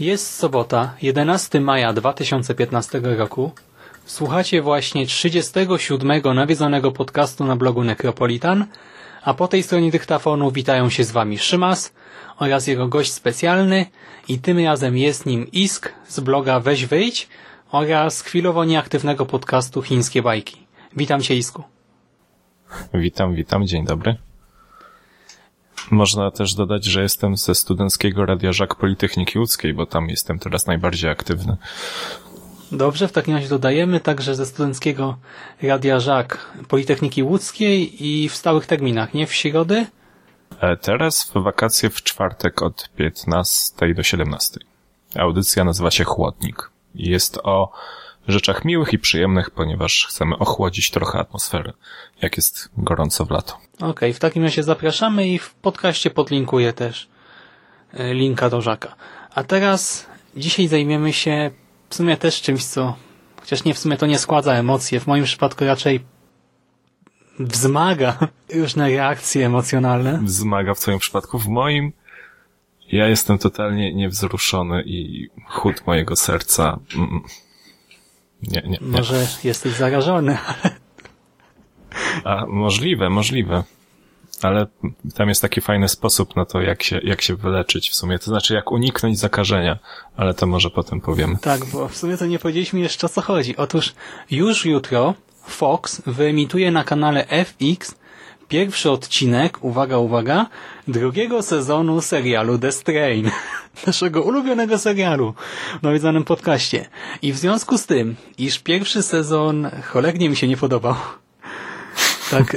Jest sobota, 11 maja 2015 roku. Słuchacie właśnie 37 nawiedzonego podcastu na blogu Necropolitan, a po tej stronie dyktafonu witają się z Wami Szymas oraz jego gość specjalny i tym razem jest nim Isk z bloga Weź Wyjdź oraz chwilowo nieaktywnego podcastu Chińskie Bajki. Witam Cię Isku. Witam, witam, dzień dobry. Można też dodać, że jestem ze studenckiego Radia Żak Politechniki Łódzkiej, bo tam jestem teraz najbardziej aktywny. Dobrze, w takim razie dodajemy także ze studenckiego Radia Żak Politechniki Łódzkiej i w stałych terminach, nie w środy? E, Teraz w wakacje w czwartek od 15 do 17. Audycja nazywa się Chłodnik. Jest o rzeczach miłych i przyjemnych, ponieważ chcemy ochłodzić trochę atmosferę, jak jest gorąco w lato. Okej, w takim razie zapraszamy i w podcaście podlinkuję też e, linka do Żaka. A teraz dzisiaj zajmiemy się w sumie też czymś, co chociaż nie w sumie to nie składa emocje, w moim przypadku raczej wzmaga różne reakcje emocjonalne. Wzmaga w twoim przypadku. W moim ja jestem totalnie niewzruszony i chód mojego serca. mm, Nie, nie, nie. Może jesteś zarażony, ale A, możliwe, możliwe. Ale tam jest taki fajny sposób na to, jak się, jak się wyleczyć w sumie. To znaczy, jak uniknąć zakażenia. Ale to może potem powiemy. tak, bo w sumie to nie powiedzieliśmy jeszcze o co chodzi. Otóż już jutro Fox wyemituje na kanale FX pierwszy odcinek, uwaga, uwaga, drugiego sezonu serialu The Strain. Naszego ulubionego serialu w nawiedzonym podcaście. I w związku z tym, iż pierwszy sezon cholernie mi się nie podobał, tak,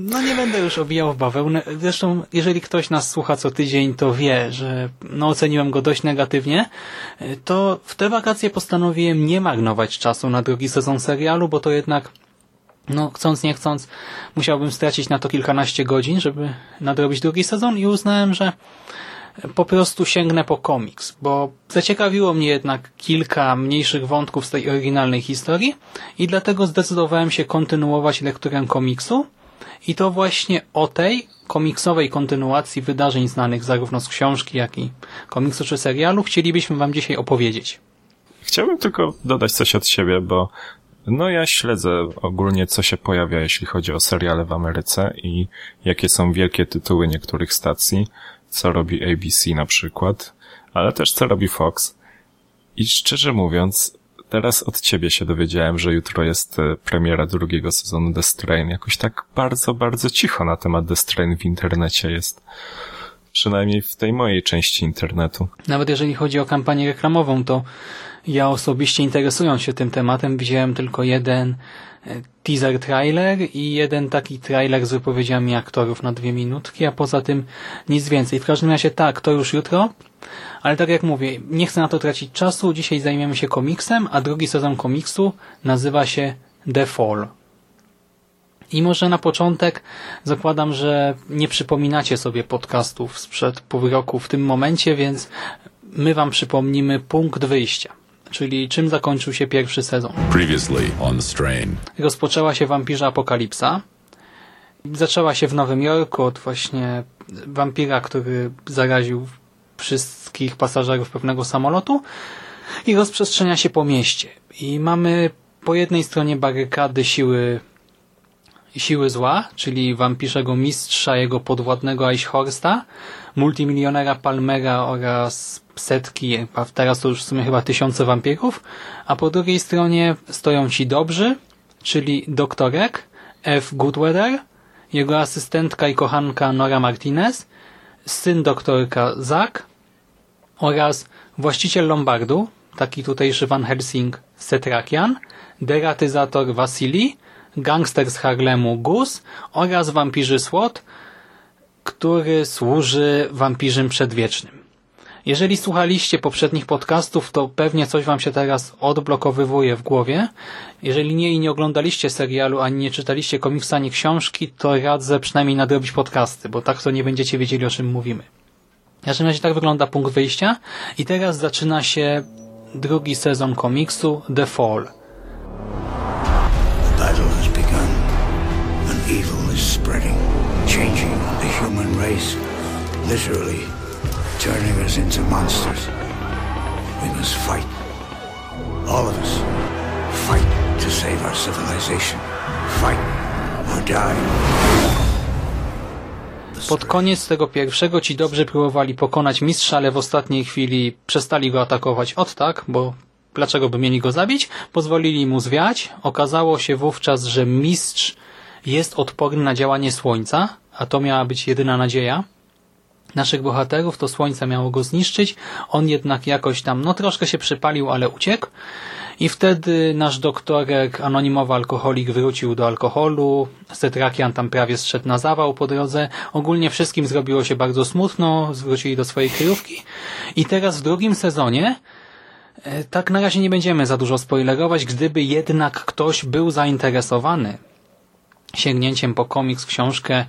no nie będę już obijał w bawełnę. Zresztą, jeżeli ktoś nas słucha co tydzień, to wie, że no oceniłem go dość negatywnie, to w te wakacje postanowiłem nie marnować czasu na drugi sezon serialu, bo to jednak no, chcąc nie chcąc, musiałbym stracić na to kilkanaście godzin, żeby nadrobić drugi sezon i uznałem, że po prostu sięgnę po komiks, bo zaciekawiło mnie jednak kilka mniejszych wątków z tej oryginalnej historii i dlatego zdecydowałem się kontynuować lekturę komiksu i to właśnie o tej komiksowej kontynuacji wydarzeń znanych zarówno z książki, jak i komiksu czy serialu chcielibyśmy Wam dzisiaj opowiedzieć. Chciałbym tylko dodać coś od siebie, bo no ja śledzę ogólnie, co się pojawia, jeśli chodzi o seriale w Ameryce i jakie są wielkie tytuły niektórych stacji, co robi ABC na przykład, ale też co robi Fox. I szczerze mówiąc, teraz od ciebie się dowiedziałem, że jutro jest e, premiera drugiego sezonu The Strain. Jakoś tak bardzo, bardzo cicho na temat The Strain w internecie jest. Przynajmniej w tej mojej części internetu. Nawet jeżeli chodzi o kampanię reklamową, to ja osobiście interesując się tym tematem widziałem tylko jeden e, teaser trailer i jeden taki trailer z wypowiedziami aktorów na dwie minutki, a poza tym nic więcej. W każdym razie tak, to już jutro, ale tak jak mówię, nie chcę na to tracić czasu, dzisiaj zajmiemy się komiksem, a drugi sezon komiksu nazywa się The Fall. I może na początek zakładam, że nie przypominacie sobie podcastów sprzed pół roku w tym momencie, więc my wam przypomnimy punkt wyjścia, czyli czym zakończył się pierwszy sezon. Previously on the strain. Rozpoczęła się wampirza apokalipsa. Zaczęła się w Nowym Jorku od właśnie wampira, który zaraził wszystkich pasażerów pewnego samolotu i rozprzestrzenia się po mieście. I mamy po jednej stronie barykady siły Siły Zła, czyli wampirzego mistrza, jego podwładnego Eichhorsta, multimilionera Palmera oraz setki, a teraz to już w sumie chyba tysiące wampirów, a po drugiej stronie stoją ci dobrzy, czyli doktorek F. Goodweather, jego asystentka i kochanka Nora Martinez, syn doktorka Zack oraz właściciel Lombardu, taki tutejszy Van Helsing Setrakian, deratyzator Wasili, gangster z Harlemu Gus oraz wampirzy Słot, który służy wampirzym przedwiecznym. Jeżeli słuchaliście poprzednich podcastów, to pewnie coś wam się teraz odblokowywuje w głowie. Jeżeli nie i nie oglądaliście serialu, ani nie czytaliście komiksa, ani książki, to radzę przynajmniej nadrobić podcasty, bo tak to nie będziecie wiedzieli, o czym mówimy. W każdym razie tak wygląda punkt wyjścia i teraz zaczyna się drugi sezon komiksu The Fall. The battle has begun. An evil is spreading, changing the human race, literally turning us into monsters. We must fight. All of us. Fight to save our civilization. Fight or die. Pod koniec tego pierwszego ci dobrze próbowali pokonać mistrza, ale w ostatniej chwili przestali go atakować od tak, bo dlaczego by mieli go zabić? Pozwolili mu zwiać. Okazało się wówczas, że mistrz jest odporny na działanie słońca, a to miała być jedyna nadzieja naszych bohaterów, to słońce miało go zniszczyć. On jednak jakoś tam, no troszkę się przypalił, ale uciekł. I wtedy nasz doktorek, anonimowy alkoholik, wrócił do alkoholu. Setrakian tam prawie zszedł na zawał po drodze. Ogólnie wszystkim zrobiło się bardzo smutno, zwrócili do swojej kryjówki. I teraz w drugim sezonie e, tak na razie nie będziemy za dużo spoilerować, gdyby jednak ktoś był zainteresowany sięgnięciem po komiks, książkę,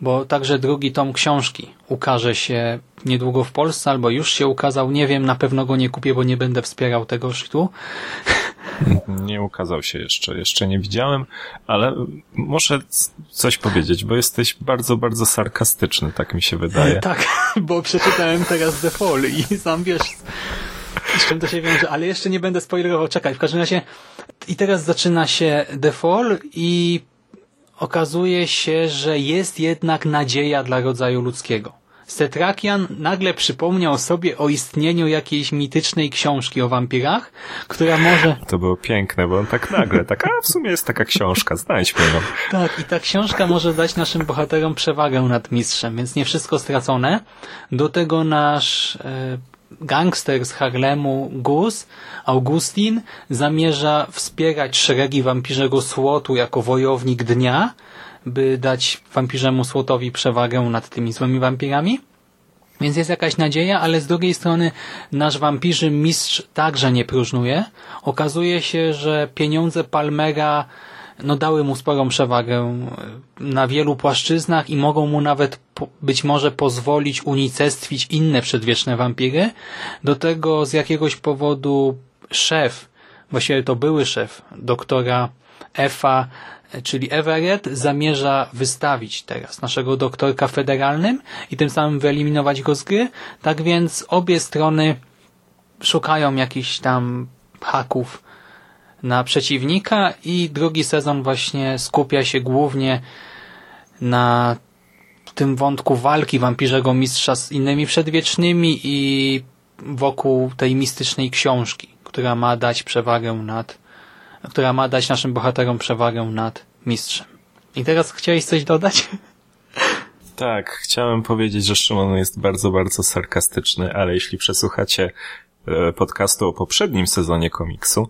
bo także drugi tom książki ukaże się niedługo w Polsce, albo już się ukazał, nie wiem, na pewno go nie kupię, bo nie będę wspierał tego sztu. Nie ukazał się jeszcze, jeszcze nie widziałem, ale muszę coś powiedzieć, bo jesteś bardzo, bardzo sarkastyczny, tak mi się wydaje. Tak, bo przeczytałem teraz The Fall i sam wiesz, z czym to się wiąże, ale jeszcze nie będę spoilerował, czekaj, w każdym razie i teraz zaczyna się The Fall i okazuje się, że jest jednak nadzieja dla rodzaju ludzkiego. Setrakian nagle przypomniał sobie o istnieniu jakiejś mitycznej książki o wampirach, która może... To było piękne, bo on tak nagle, tak, a w sumie jest taka książka, znajdźmy ją. Tak, i ta książka może dać naszym bohaterom przewagę nad mistrzem, więc nie wszystko stracone. Do tego nasz e, gangster z Harlemu Gus, Augustin, zamierza wspierać szeregi wampirzego słotu jako wojownik dnia, by dać wampirzemu słotowi przewagę nad tymi złymi wampirami. Więc jest jakaś nadzieja, ale z drugiej strony nasz wampirzy mistrz także nie próżnuje. Okazuje się, że pieniądze Palmera no, dały mu sporą przewagę na wielu płaszczyznach i mogą mu nawet być może pozwolić unicestwić inne przedwieczne wampiry. Do tego z jakiegoś powodu szef, właściwie to były szef doktora Efa, czyli Everett, zamierza wystawić teraz naszego doktorka federalnym i tym samym wyeliminować go z gry. Tak więc obie strony szukają jakichś tam haków na przeciwnika i drugi sezon właśnie skupia się głównie na tym wątku walki wampirzego mistrza z innymi przedwiecznymi i wokół tej mistycznej książki, która ma dać przewagę nad, która ma dać naszym bohaterom przewagę nad mistrzem. I teraz chciałeś coś dodać? Tak, chciałem powiedzieć, że Szymon jest bardzo, bardzo sarkastyczny, ale jeśli przesłuchacie e, podcastu o poprzednim sezonie komiksu,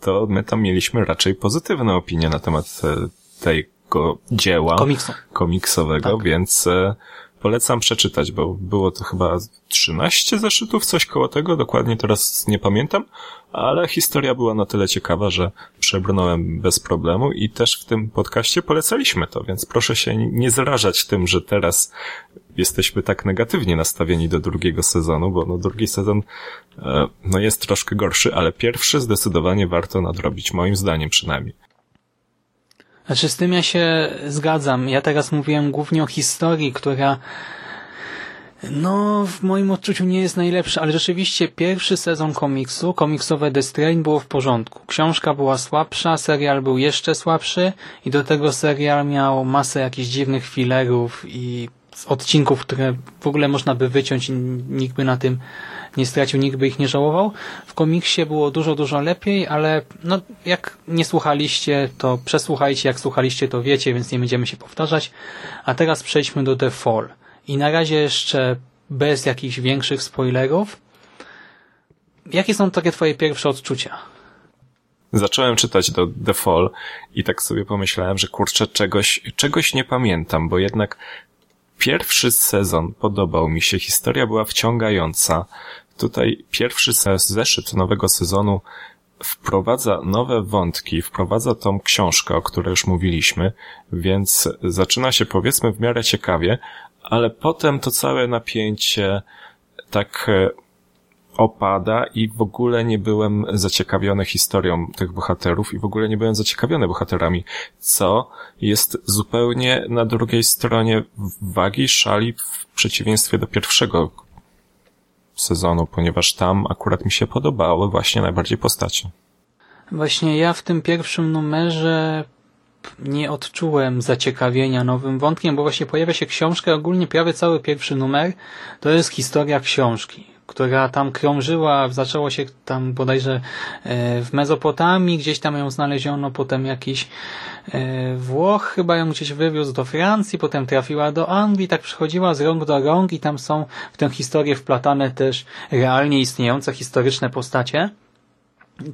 to my tam mieliśmy raczej pozytywne opinie na temat e, tego dzieła Komiksu. komiksowego, Tak. więc e, polecam przeczytać, bo było to chyba 13 zeszytów, coś koło tego, dokładnie teraz nie pamiętam, ale historia była na tyle ciekawa, że przebrnąłem bez problemu i też w tym podcaście polecaliśmy to, więc proszę się nie zrażać tym, że teraz jesteśmy tak negatywnie nastawieni do drugiego sezonu, bo no drugi sezon no jest troszkę gorszy, ale pierwszy zdecydowanie warto nadrobić, moim zdaniem przynajmniej. Znaczy z tym ja się zgadzam. Ja teraz mówiłem głównie o historii, która No, w moim odczuciu nie jest najlepszy, ale rzeczywiście pierwszy sezon komiksu, komiksowe The Strain było w porządku. Książka była słabsza, serial był jeszcze słabszy i do tego serial miał masę jakichś dziwnych filerów i odcinków, które w ogóle można by wyciąć i nikt by na tym nie stracił, nikt by ich nie żałował. W komiksie było dużo, dużo lepiej, ale no, jak nie słuchaliście, to przesłuchajcie, jak słuchaliście, to wiecie, więc nie będziemy się powtarzać. A teraz przejdźmy do The Fall. I na razie jeszcze bez jakichś większych spoilerów. Jakie są takie twoje pierwsze odczucia? Zacząłem czytać do The Fall i tak sobie pomyślałem, że kurczę, czegoś, czegoś nie pamiętam, bo jednak pierwszy sezon podobał mi się, historia była wciągająca. Tutaj pierwszy zeszyt nowego sezonu wprowadza nowe wątki, wprowadza tą książkę, o której już mówiliśmy, więc zaczyna się powiedzmy w miarę ciekawie, ale potem to całe napięcie tak e, opada i w ogóle nie byłem zaciekawiony historią tych bohaterów i w ogóle nie byłem zaciekawiony bohaterami, co jest zupełnie na drugiej stronie wagi szali w przeciwieństwie do pierwszego sezonu, ponieważ tam akurat mi się podobały właśnie najbardziej postacie. Właśnie ja w tym pierwszym numerze nie odczułem zaciekawienia nowym wątkiem, bo właśnie pojawia się książka, ogólnie prawie cały pierwszy numer to jest historia książki, która tam krążyła, zaczęło się tam bodajże e, w Mezopotamii, gdzieś tam ją znaleziono, potem jakiś e, Włoch chyba ją gdzieś wywiózł do Francji, potem trafiła do Anglii, tak przechodziła z rąk do rąk i tam są w tę historię wplatane też realnie istniejące historyczne postacie.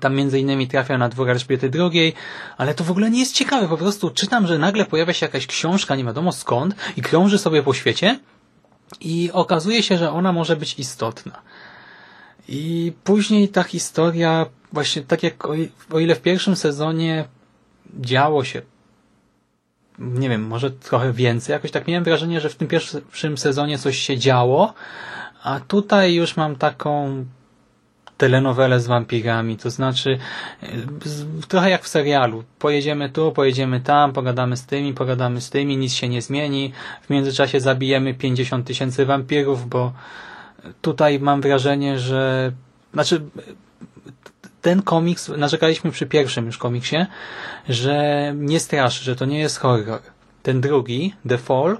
Tam między innymi trafia na dwór Elżbiety II, ale to w ogóle nie jest ciekawe. Po prostu czytam, że nagle pojawia się jakaś książka, nie wiadomo skąd, i krąży sobie po świecie i okazuje się, że ona może być istotna. I później ta historia, właśnie tak jak o ile w pierwszym sezonie działo się, nie wiem, może trochę więcej, jakoś tak miałem wrażenie, że w tym pierwszym sezonie coś się działo, a tutaj już mam taką telenowele z wampirami, to znaczy e, trochę jak w serialu. Pojedziemy tu, pojedziemy tam, pogadamy z tymi, pogadamy z tymi, nic się nie zmieni. W międzyczasie zabijemy 50 tysięcy wampirów, bo tutaj mam wrażenie, że znaczy ten komiks, narzekaliśmy przy pierwszym już komiksie, że nie straszy, że to nie jest horror. Ten drugi, The Fall,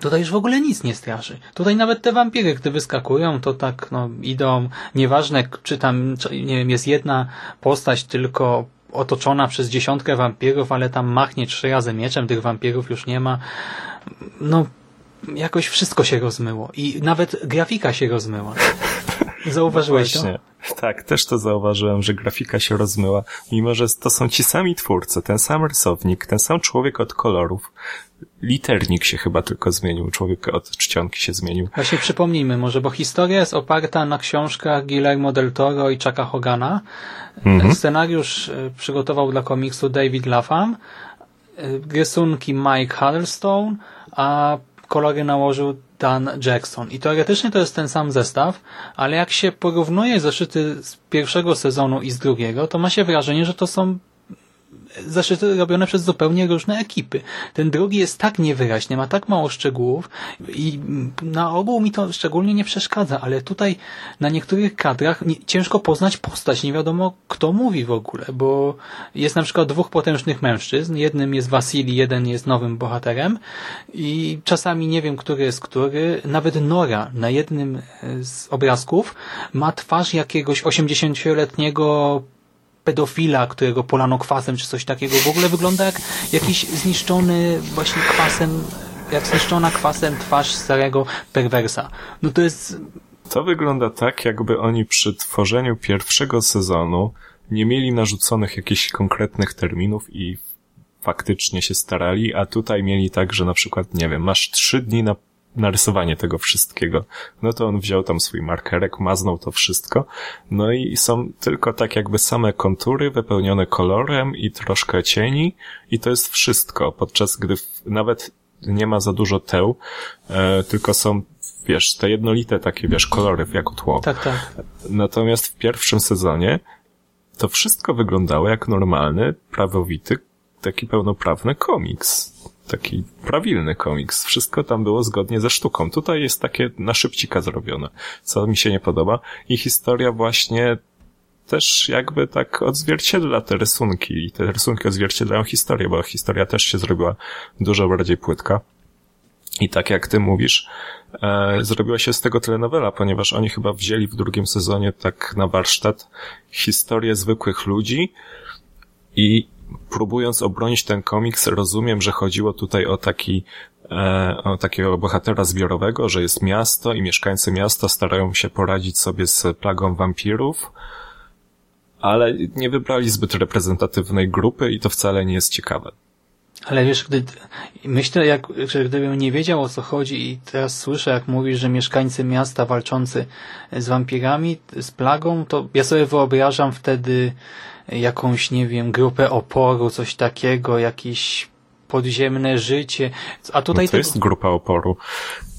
Tutaj już w ogóle nic nie straszy. Tutaj nawet te wampiry, gdy wyskakują, to tak no, idą, nieważne czy tam nie wiem, jest jedna postać tylko otoczona przez dziesiątkę wampirów, ale tam machnie trzy razy mieczem, tych wampirów już nie ma. No, jakoś wszystko się rozmyło. I nawet grafika się rozmyła. Zauważyłeś Właśnie. to? Tak, też to zauważyłem, że grafika się rozmyła, mimo że to są ci sami twórcy, ten sam rysownik, ten sam człowiek od kolorów. Liternik się chyba tylko zmienił, człowiek od czcionki się zmienił. Właśnie przypomnijmy może, bo historia jest oparta na książkach Guillermo del Toro i Chucka Hogana. Mhm. Scenariusz e, przygotował dla komiksu David Lapham, e, rysunki Mike Huddlestone, a kolory nałożył Dan Jackson. I teoretycznie to jest ten sam zestaw, ale jak się porównuje zeszyty z pierwszego sezonu i z drugiego, to ma się wrażenie, że to są zeszyty robione przez zupełnie różne ekipy. Ten drugi jest tak niewyraźny, ma tak mało szczegółów i na ogół mi to szczególnie nie przeszkadza, ale tutaj na niektórych kadrach ciężko poznać postać, nie wiadomo kto mówi w ogóle, bo jest na przykład dwóch potężnych mężczyzn, jednym jest Wasili, jeden jest nowym bohaterem i czasami nie wiem, który jest który. Nawet Nora na jednym z obrazków ma twarz jakiegoś 80-letniego pedofila, którego polano kwasem czy coś takiego. W ogóle wygląda jak jakiś zniszczony właśnie kwasem, jak zniszczona kwasem twarz starego perwersa. No to jest... To wygląda tak, jakby oni przy tworzeniu pierwszego sezonu nie mieli narzuconych jakichś konkretnych terminów i faktycznie się starali, a tutaj mieli tak, że na przykład, nie wiem, masz trzy dni na narysowanie tego wszystkiego. No to on wziął tam swój markerek, maznął to wszystko, no i są tylko tak jakby same kontury wypełnione kolorem i troszkę cieni i to jest wszystko, podczas gdy nawet nie ma za dużo teł, e, tylko są wiesz, te jednolite takie, wiesz, kolory jako tło. Tak, tak. Natomiast w pierwszym sezonie to wszystko wyglądało jak normalny, prawowity taki pełnoprawny komiks. Taki prawilny komiks. Wszystko tam było zgodnie ze sztuką. Tutaj jest takie na szybcika zrobione, co mi się nie podoba. I historia właśnie też jakby tak odzwierciedla te rysunki i te rysunki odzwierciedlają historię, bo historia też się zrobiła dużo bardziej płytka. I tak jak ty mówisz, e, zrobiła się z tego telenowela, ponieważ oni chyba wzięli w drugim sezonie tak na warsztat historię zwykłych ludzi i próbując obronić ten komiks, rozumiem, że chodziło tutaj o taki e, o takiego bohatera zbiorowego, że jest miasto i mieszkańcy miasta starają się poradzić sobie z plagą wampirów, ale nie wybrali zbyt reprezentatywnej grupy i to wcale nie jest ciekawe. Ale wiesz, gdy, myślę, jak, że gdybym nie wiedział o co chodzi i teraz słyszę, jak mówisz, że mieszkańcy miasta walczący z wampirami, z plagą, to ja sobie wyobrażam wtedy jakąś, nie wiem, grupę oporu, coś takiego, jakieś podziemne życie. A tutaj no to tego... jest grupa oporu.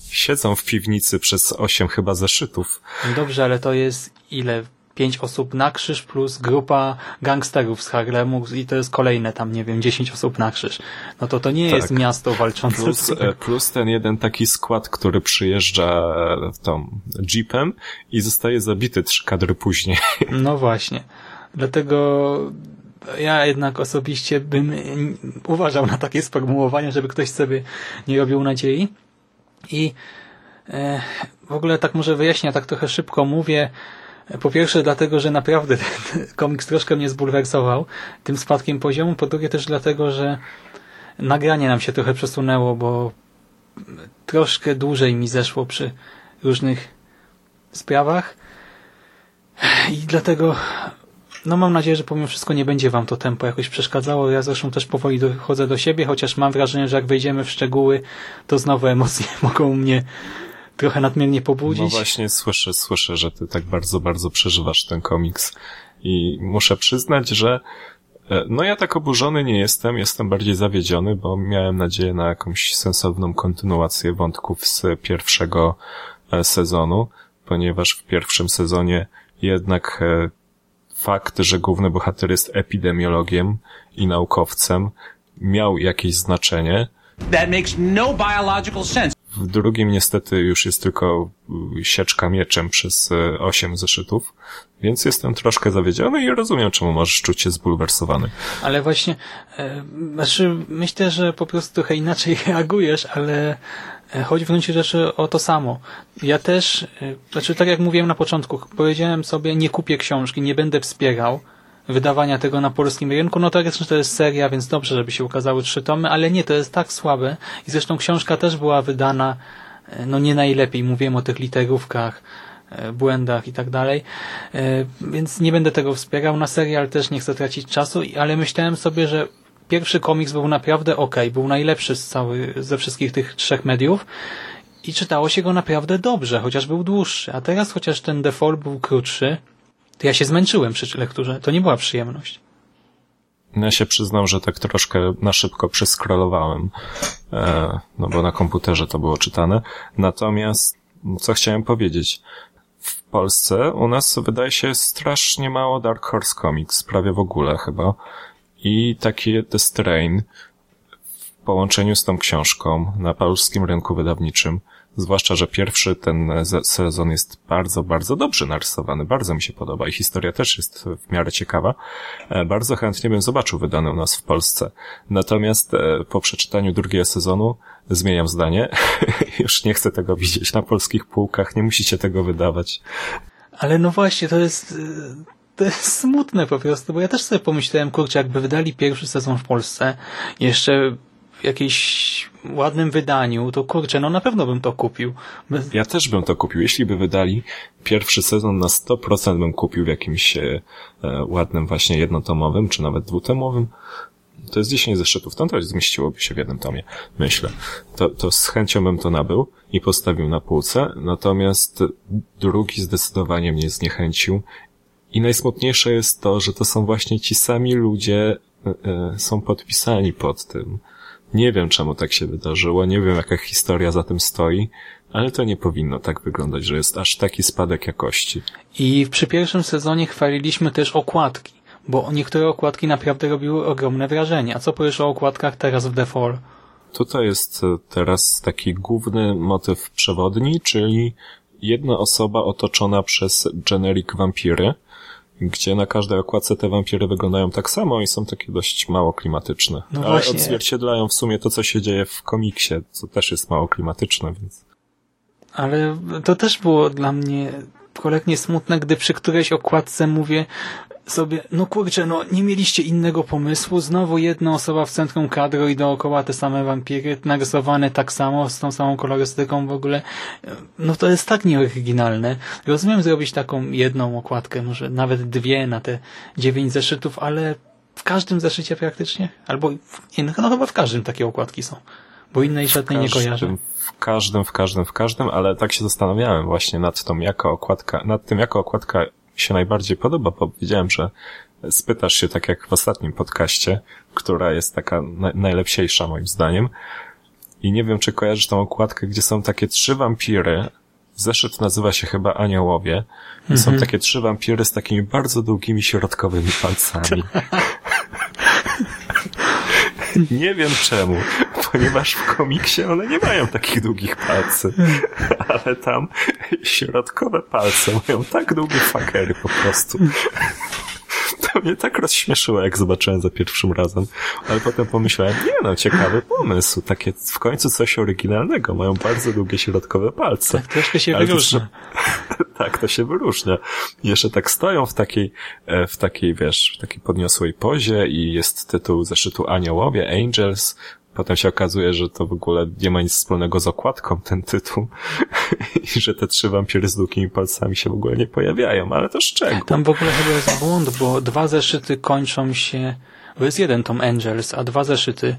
Siedzą w piwnicy przez osiem chyba zeszytów. Dobrze, ale to jest ile? pięć osób na krzyż plus grupa gangsterów z Harlemu i to jest kolejne tam, nie wiem, dziesięć osób na krzyż. No to to nie Tak. jest miasto walczące Plus, z... plus ten jeden taki skład, który przyjeżdża tą jeepem i zostaje zabity trzy kadry później. No właśnie. Dlatego ja jednak osobiście bym uważał na takie sformułowania, żeby ktoś sobie nie robił nadziei. I e, w ogóle tak może wyjaśnię, tak trochę szybko mówię. Po pierwsze dlatego, że naprawdę ten komiks troszkę mnie zbulwersował tym spadkiem poziomu. Po drugie też dlatego, że nagranie nam się trochę przesunęło, bo troszkę dłużej mi zeszło przy różnych sprawach. I dlatego no mam nadzieję, że pomimo wszystko nie będzie wam to tempo jakoś przeszkadzało. Ja zresztą też powoli dochodzę do siebie, chociaż mam wrażenie, że jak wejdziemy w szczegóły, to znowu emocje mogą mnie trochę nadmiernie pobudzić. No właśnie słyszę, słyszę, że ty tak bardzo, bardzo przeżywasz ten komiks i muszę przyznać, że e, no ja tak oburzony nie jestem, jestem bardziej zawiedziony, bo miałem nadzieję na jakąś sensowną kontynuację wątków z pierwszego e, sezonu, ponieważ w pierwszym sezonie jednak e, fakt, że główny bohater jest epidemiologiem i naukowcem miał jakieś znaczenie. That makes no biological sense. W drugim niestety już jest tylko y, sieczka mieczem przez y, osiem zeszytów, więc jestem troszkę zawiedziony i rozumiem, czemu możesz czuć się zbulwersowany. Ale właśnie, e, znaczy myślę, że po prostu trochę inaczej reagujesz, ale chodzi w gruncie rzeczy o to samo. Ja też, e, znaczy tak jak mówiłem na początku, powiedziałem sobie, nie kupię książki, nie będę wspierał wydawania tego na polskim rynku, no jest, to jest seria, więc dobrze, żeby się ukazały trzy tomy, ale nie, to jest tak słabe. I zresztą książka też była wydana e, no nie najlepiej, mówiłem o tych literówkach, e, błędach i tak dalej, E, więc nie będę tego wspierał, na serial też nie chcę tracić czasu, ale myślałem sobie, że pierwszy komiks był naprawdę ok, był najlepszy z cały, ze wszystkich tych trzech mediów i czytało się go naprawdę dobrze, chociaż był dłuższy, a teraz chociaż ten default był krótszy, to ja się zmęczyłem przy lekturze. To nie była przyjemność. Ja się przyznam, że tak troszkę na szybko przeskrolowałem, e, no bo na komputerze to było czytane. Natomiast, co chciałem powiedzieć, w Polsce u nas wydaje się strasznie mało Dark Horse Comics, prawie w ogóle chyba. I taki The Strain w połączeniu z tą książką na polskim rynku wydawniczym, zwłaszcza, że pierwszy ten sezon jest bardzo, bardzo dobrze narysowany, bardzo mi się podoba i historia też jest w miarę ciekawa. E, Bardzo chętnie bym zobaczył wydany u nas w Polsce. Natomiast e, po przeczytaniu drugiego sezonu zmieniam zdanie. Już nie chcę tego widzieć na polskich półkach, nie musicie tego wydawać. Ale no właśnie, to jest, y, to jest smutne po prostu, bo ja też sobie pomyślałem, kurczę, jakby wydali pierwszy sezon w Polsce, jeszcze w jakimś ładnym wydaniu, to kurczę, no na pewno bym to kupił. Bez- Ja też bym to kupił. Jeśli by wydali pierwszy sezon na 100% bym kupił w jakimś e, e, ładnym właśnie jednotomowym, czy nawet dwutomowym. To jest 10 zeszytów, to to zmieściłoby się w jednym tomie, myślę. To, to z chęcią bym to nabył i postawił na półce, natomiast drugi zdecydowanie mnie zniechęcił. I najsmutniejsze jest to, że to są właśnie ci sami ludzie, e, e, są podpisani pod tym. Nie wiem, czemu tak się wydarzyło, nie wiem, jaka historia za tym stoi, ale to nie powinno tak wyglądać, że jest aż taki spadek jakości. I przy pierwszym sezonie chwaliliśmy też okładki, bo niektóre okładki naprawdę robiły ogromne wrażenie. A co powiesz o okładkach teraz w The Fall? Tutaj jest e, teraz taki główny motyw przewodni, czyli jedna osoba otoczona przez generic wampiry, gdzie na każdej okładce te wampiry wyglądają tak samo i są takie dość mało klimatyczne. No Ale właśnie. odzwierciedlają w sumie to, co się dzieje w komiksie, co też jest mało klimatyczne, więc... Ale to też było dla mnie cholernie smutne, gdy przy którejś okładce mówię sobie, no kurczę, no nie mieliście innego pomysłu, znowu jedna osoba w centrum kadru i dookoła te same wampiry, narysowane tak samo, z tą samą kolorystyką w ogóle. No to jest tak nieoryginalne. Rozumiem zrobić taką jedną okładkę, może nawet dwie na te dziewięć zeszytów, ale w każdym zeszycie praktycznie, albo w, nie, no chyba w każdym takie okładki są, bo innej żadnej nie kojarzę. W każdym, w każdym, w każdym, ale tak się zastanawiałem właśnie nad tą, jaka okładka, nad tym, jaka okładka się najbardziej podoba, bo wiedziałem, że spytasz się, tak jak w ostatnim podcaście, która jest taka na, najlepsiejsza moim zdaniem. I nie wiem, czy kojarzysz tą okładkę, gdzie są takie trzy wampiry. Zeszyt nazywa się chyba Aniołowie. I są takie trzy wampiry z takimi bardzo długimi środkowymi palcami. Nie wiem czemu, ponieważ w komiksie one nie mają takich długich palcy, ale tam środkowe palce mają tak długie fakery po prostu. To mnie tak rozśmieszyło, jak zobaczyłem za pierwszym razem, ale potem pomyślałem, nie no, ciekawy pomysł, takie w końcu coś oryginalnego, mają bardzo długie środkowe palce. Tak, troszkę się Ale to wyróżnia. trzeba- tak, to się wyróżnia. Jeszcze tak stoją w takiej, e, w takiej, wiesz, w takiej podniosłej pozie i jest tytuł zeszytu Aniołowie, Angels. Potem się okazuje, że to w ogóle nie ma nic wspólnego z okładką, ten tytuł. I że te trzy wampiry z długimi palcami się w ogóle nie pojawiają, ale to szczegół. Tam w ogóle chyba jest błąd, bo dwa zeszyty kończą się, bo jest jeden Tom Angels, a dwa zeszyty,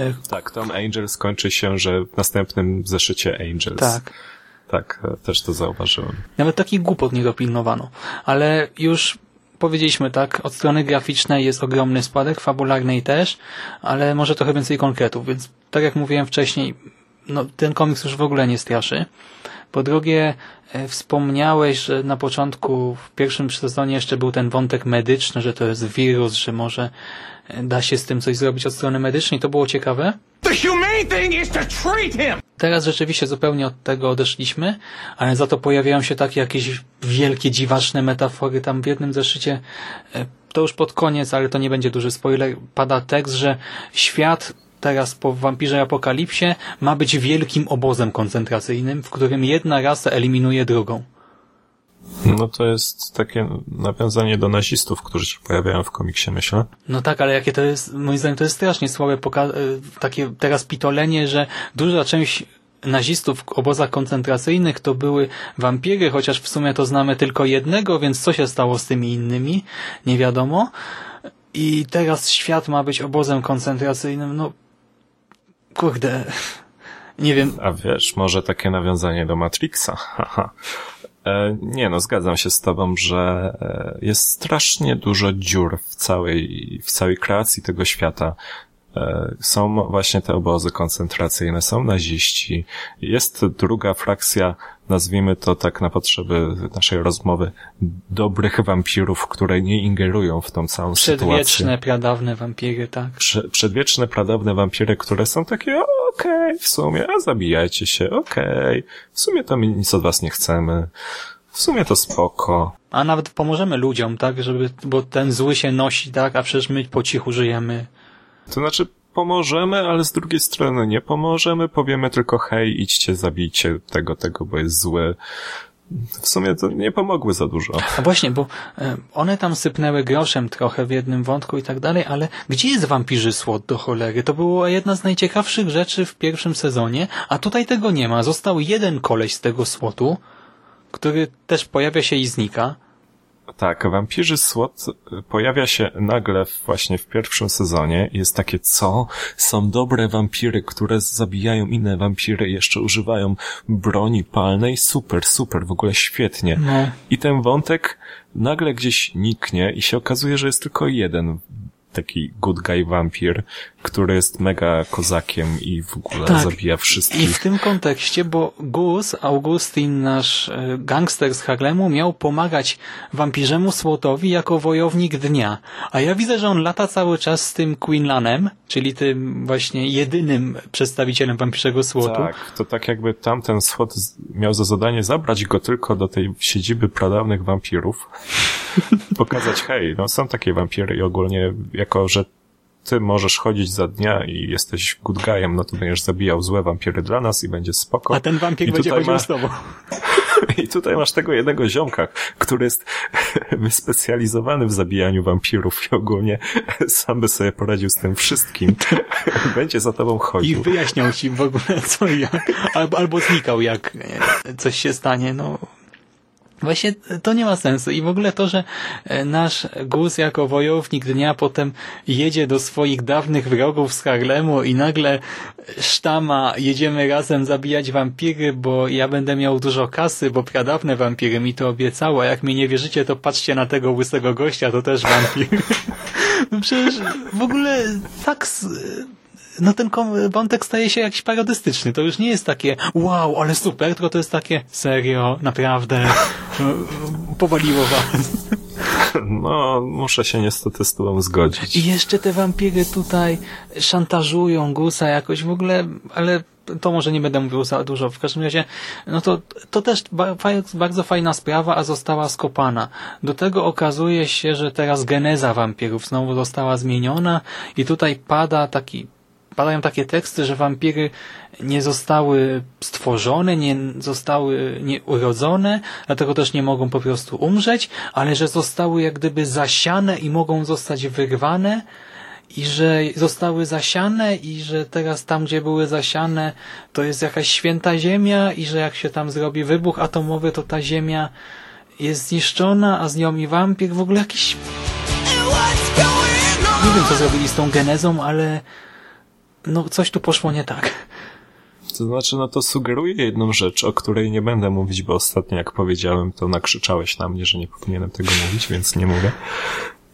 e, Tak, Tom Angels kończy się, że w następnym zeszycie Angels. tak. Tak, też to zauważyłem. Nawet takich głupot nie dopilnowano. Ale już powiedzieliśmy tak, od strony graficznej jest ogromny spadek, fabularnej też, ale może trochę więcej konkretów, więc tak jak mówiłem wcześniej, no, ten komiks już w ogóle nie straszy. Po drugie, e, wspomniałeś, że na początku, w pierwszym sezonie jeszcze był ten wątek medyczny, że to jest wirus, że może e, da się z tym coś zrobić od strony medycznej. To było ciekawe. The humane thing is to treat him! Teraz rzeczywiście zupełnie od tego odeszliśmy, ale za to pojawiają się takie jakieś wielkie, dziwaczne metafory. Tam w jednym zeszycie, e, to już pod koniec, ale to nie będzie duży spoiler, pada tekst, że świat teraz po wampirze apokalipsie ma być wielkim obozem koncentracyjnym, w którym jedna rasa eliminuje drugą. No to jest takie nawiązanie do nazistów, którzy się pojawiają w komiksie, myślę. No tak, ale jakie to jest, moim zdaniem to jest strasznie słabe e, takie teraz pitolenie, że duża część nazistów w obozach koncentracyjnych to były wampiry, chociaż w sumie to znamy tylko jednego, więc co się stało z tymi innymi? Nie wiadomo. I teraz świat ma być obozem koncentracyjnym, no kurde, nie wiem, A wiesz, może takie nawiązanie do Matrixa. Haha. E, nie no, zgadzam się z tobą, że e, jest strasznie dużo dziur w całej, w całej kreacji tego świata. E, Są właśnie te obozy koncentracyjne, są naziści, jest druga frakcja, nazwijmy to tak na potrzeby naszej rozmowy, dobrych wampirów, które nie ingerują w tą całą sytuację. przedwieczne, pradawne wampiry, tak. Prze- przedwieczne, pradawne wampiry, które są takie, "O, okej, w sumie, a zabijajcie się, okej, w sumie to my nic od was nie chcemy, w sumie to spoko. A nawet pomożemy ludziom, tak, żeby, bo ten zły się nosi, tak, a przecież my po cichu żyjemy. To znaczy, pomożemy, ale z drugiej strony nie pomożemy, powiemy tylko hej, idźcie, zabijcie tego, tego, bo jest zły. W sumie to nie pomogły za dużo. A właśnie, bo e, one tam sypnęły groszem trochę w jednym wątku i tak dalej, ale gdzie jest wampirzy słod do cholery? To była jedna z najciekawszych rzeczy w pierwszym sezonie, a tutaj tego nie ma. Został jeden koleś z tego słotu, który też pojawia się i znika. Tak, wampirzy SWAT pojawia się nagle właśnie w pierwszym sezonie. Jest takie, co? Są dobre wampiry, które zabijają inne wampiry jeszcze używają broni palnej. Super, super, w ogóle świetnie. No. I ten wątek nagle gdzieś niknie i się okazuje, że jest tylko jeden taki good guy wampir, który jest mega kozakiem i w ogóle Tak. zabija I w wszystkich. tym kontekście, bo Gus, Augustin, nasz e, gangster z Harlemu, miał pomagać wampirzemu Słotowi jako wojownik dnia. A ja widzę, że on lata cały czas z tym Quinlanem, czyli tym właśnie jedynym przedstawicielem wampirzego Słotu. Tak, to tak jakby tamten z- miał za zadanie zabrać go tylko do tej siedziby pradawnych wampirów, pokazać, hej, no są takie wampiry i ogólnie jako, że ty możesz chodzić za dnia i jesteś good guyem, no to będziesz zabijał złe wampiry dla nas i będzie spoko. A ten wampir I będzie chodził ma- z tobą. I tutaj masz tego jednego ziomka, który jest wyspecjalizowany w zabijaniu wampirów i ogólnie sam by sobie poradził z tym wszystkim. Będzie za tobą I chodził. wyjaśniał ci w ogóle co i jak. Albo, albo znikał, jak coś się stanie. No, Właśnie to nie ma sensu i w ogóle to, że e, nasz Gus jako wojownik dnia potem jedzie do swoich dawnych wrogów z Harlemu i nagle sztama, jedziemy razem zabijać wampiry, bo ja będę miał dużo kasy, bo pradawne wampiry mi to obiecało, a jak mnie nie wierzycie, to patrzcie na tego łysego gościa, to też wampir. No Przecież w ogóle tak no ten wątek staje się jakiś parodystyczny. To już nie jest takie wow, ale super, tylko to jest takie serio, naprawdę powaliło was. No, muszę się niestety z tobą zgodzić. I jeszcze te wampiry tutaj szantażują Gusa jakoś w ogóle, ale to może nie będę mówił za dużo. W każdym razie, no to, to też bardzo fajna sprawa, a została skopana. Do tego okazuje się, że teraz geneza wampirów znowu została zmieniona i tutaj pada taki padają takie teksty, że wampiry nie zostały stworzone, nie zostały nie urodzone, dlatego też nie mogą po prostu umrzeć, ale że zostały jak gdyby zasiane i mogą zostać wyrwane i że zostały zasiane i że teraz tam, gdzie były zasiane, to jest jakaś święta ziemia i że jak się tam zrobi wybuch atomowy, to ta ziemia jest zniszczona, a z nią i wampir. W ogóle jakiś... Nie wiem, co zrobili z tą genezą, ale no coś tu poszło nie tak. To znaczy, no to sugeruje jedną rzecz, o której nie będę mówić, bo ostatnio jak powiedziałem, to nakrzyczałeś na mnie, że nie powinienem tego mówić, więc nie mówię.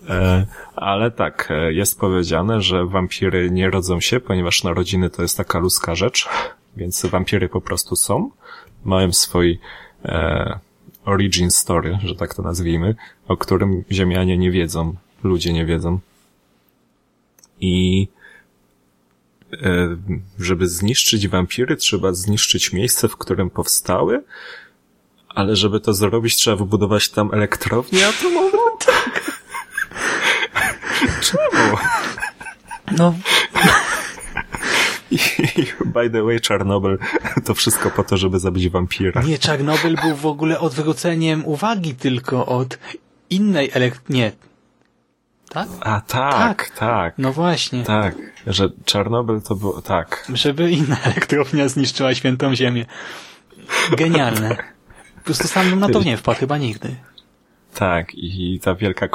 E, ale tak, e, jest powiedziane, że wampiry nie rodzą się, ponieważ narodziny to jest taka ludzka rzecz, więc wampiry po prostu są, mają swój e, origin story, że tak to nazwijmy, o którym ziemianie nie wiedzą, ludzie nie wiedzą. I żeby zniszczyć wampiry, trzeba zniszczyć miejsce, w którym powstały, ale żeby to zrobić, trzeba wybudować tam elektrownię atomową? Czemu? No, I, by the way, Czarnobyl to wszystko po to, żeby zabić wampira. nie, Czarnobyl był w ogóle odwróceniem uwagi tylko od innej elekt... Nie. Tak? A tak, tak, No właśnie. tak, że Czarnobyl to było, tak. Żeby inna elektrownia zniszczyła świętą ziemię. Genialne. Po prostu sam na to nie wpadł, chyba nigdy. Tak, i ta wielka,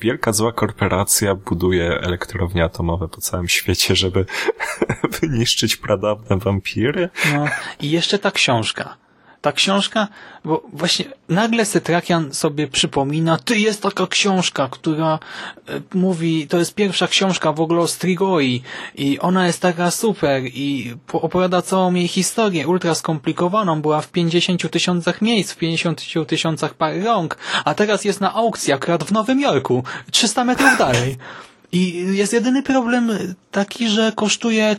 wielka zła korporacja buduje elektrownie atomowe po całym świecie, żeby wyniszczyć pradawne wampiry. No i jeszcze ta książka. Ta książka, bo właśnie nagle Setrakian sobie przypomina, ty jest taka książka, która e, mówi, to jest pierwsza książka w ogóle o Strigoi i ona jest taka super i po- opowiada całą jej historię, ultra skomplikowaną, była w 50 tysiącach miejsc, w 50 tysiącach par rąk, a teraz jest na aukcji akurat w Nowym Jorku, 300 metrów dalej. I jest jedyny problem taki, że kosztuje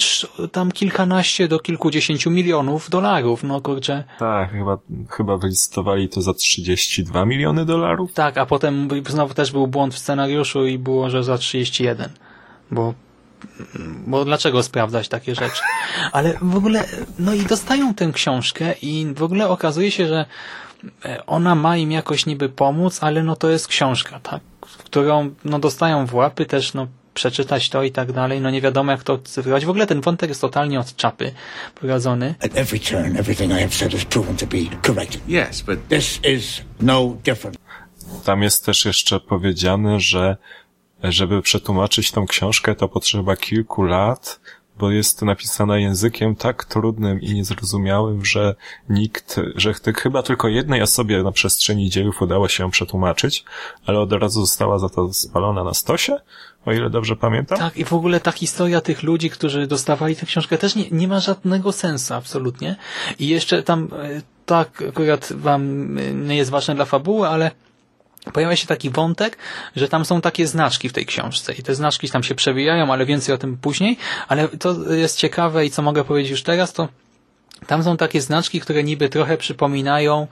tam kilkanaście do kilkudziesięciu milionów dolarów. No kurczę. Tak, chyba, chyba wylicytowali to za 32 miliony dolarów. Tak, a potem znowu też był błąd w scenariuszu i było, że za 31. Bo, bo dlaczego sprawdzać takie rzeczy? Ale w ogóle, no i dostają tę książkę i w ogóle okazuje się, że ona ma im jakoś niby pomóc, ale no to jest książka, tak? Którą no dostają w łapy też, no przeczytać to i tak dalej, no nie wiadomo jak to odcyfrować. W ogóle ten wątek jest totalnie od czapy prowadzony. At every turn, everything I have said is proven to be correct. Yes, but This is no different. Tam jest też jeszcze powiedziane, że żeby przetłumaczyć tą książkę, to potrzeba kilku lat, bo jest napisana językiem tak trudnym i niezrozumiałym, że nikt, że chyba tylko jednej osobie na przestrzeni dziejów udało się ją przetłumaczyć, ale od razu została za to spalona na stosie, o ile dobrze pamiętam. Tak, i w ogóle ta historia tych ludzi, którzy dostawali tę książkę też nie, nie ma żadnego sensu, absolutnie. I jeszcze tam, e, tak, akurat wam e, nie jest ważne dla fabuły, ale pojawia się taki wątek, że tam są takie znaczki w tej książce i te znaczki tam się przewijają, ale więcej o tym później, ale to jest ciekawe i co mogę powiedzieć już teraz, to tam są takie znaczki, które niby trochę przypominają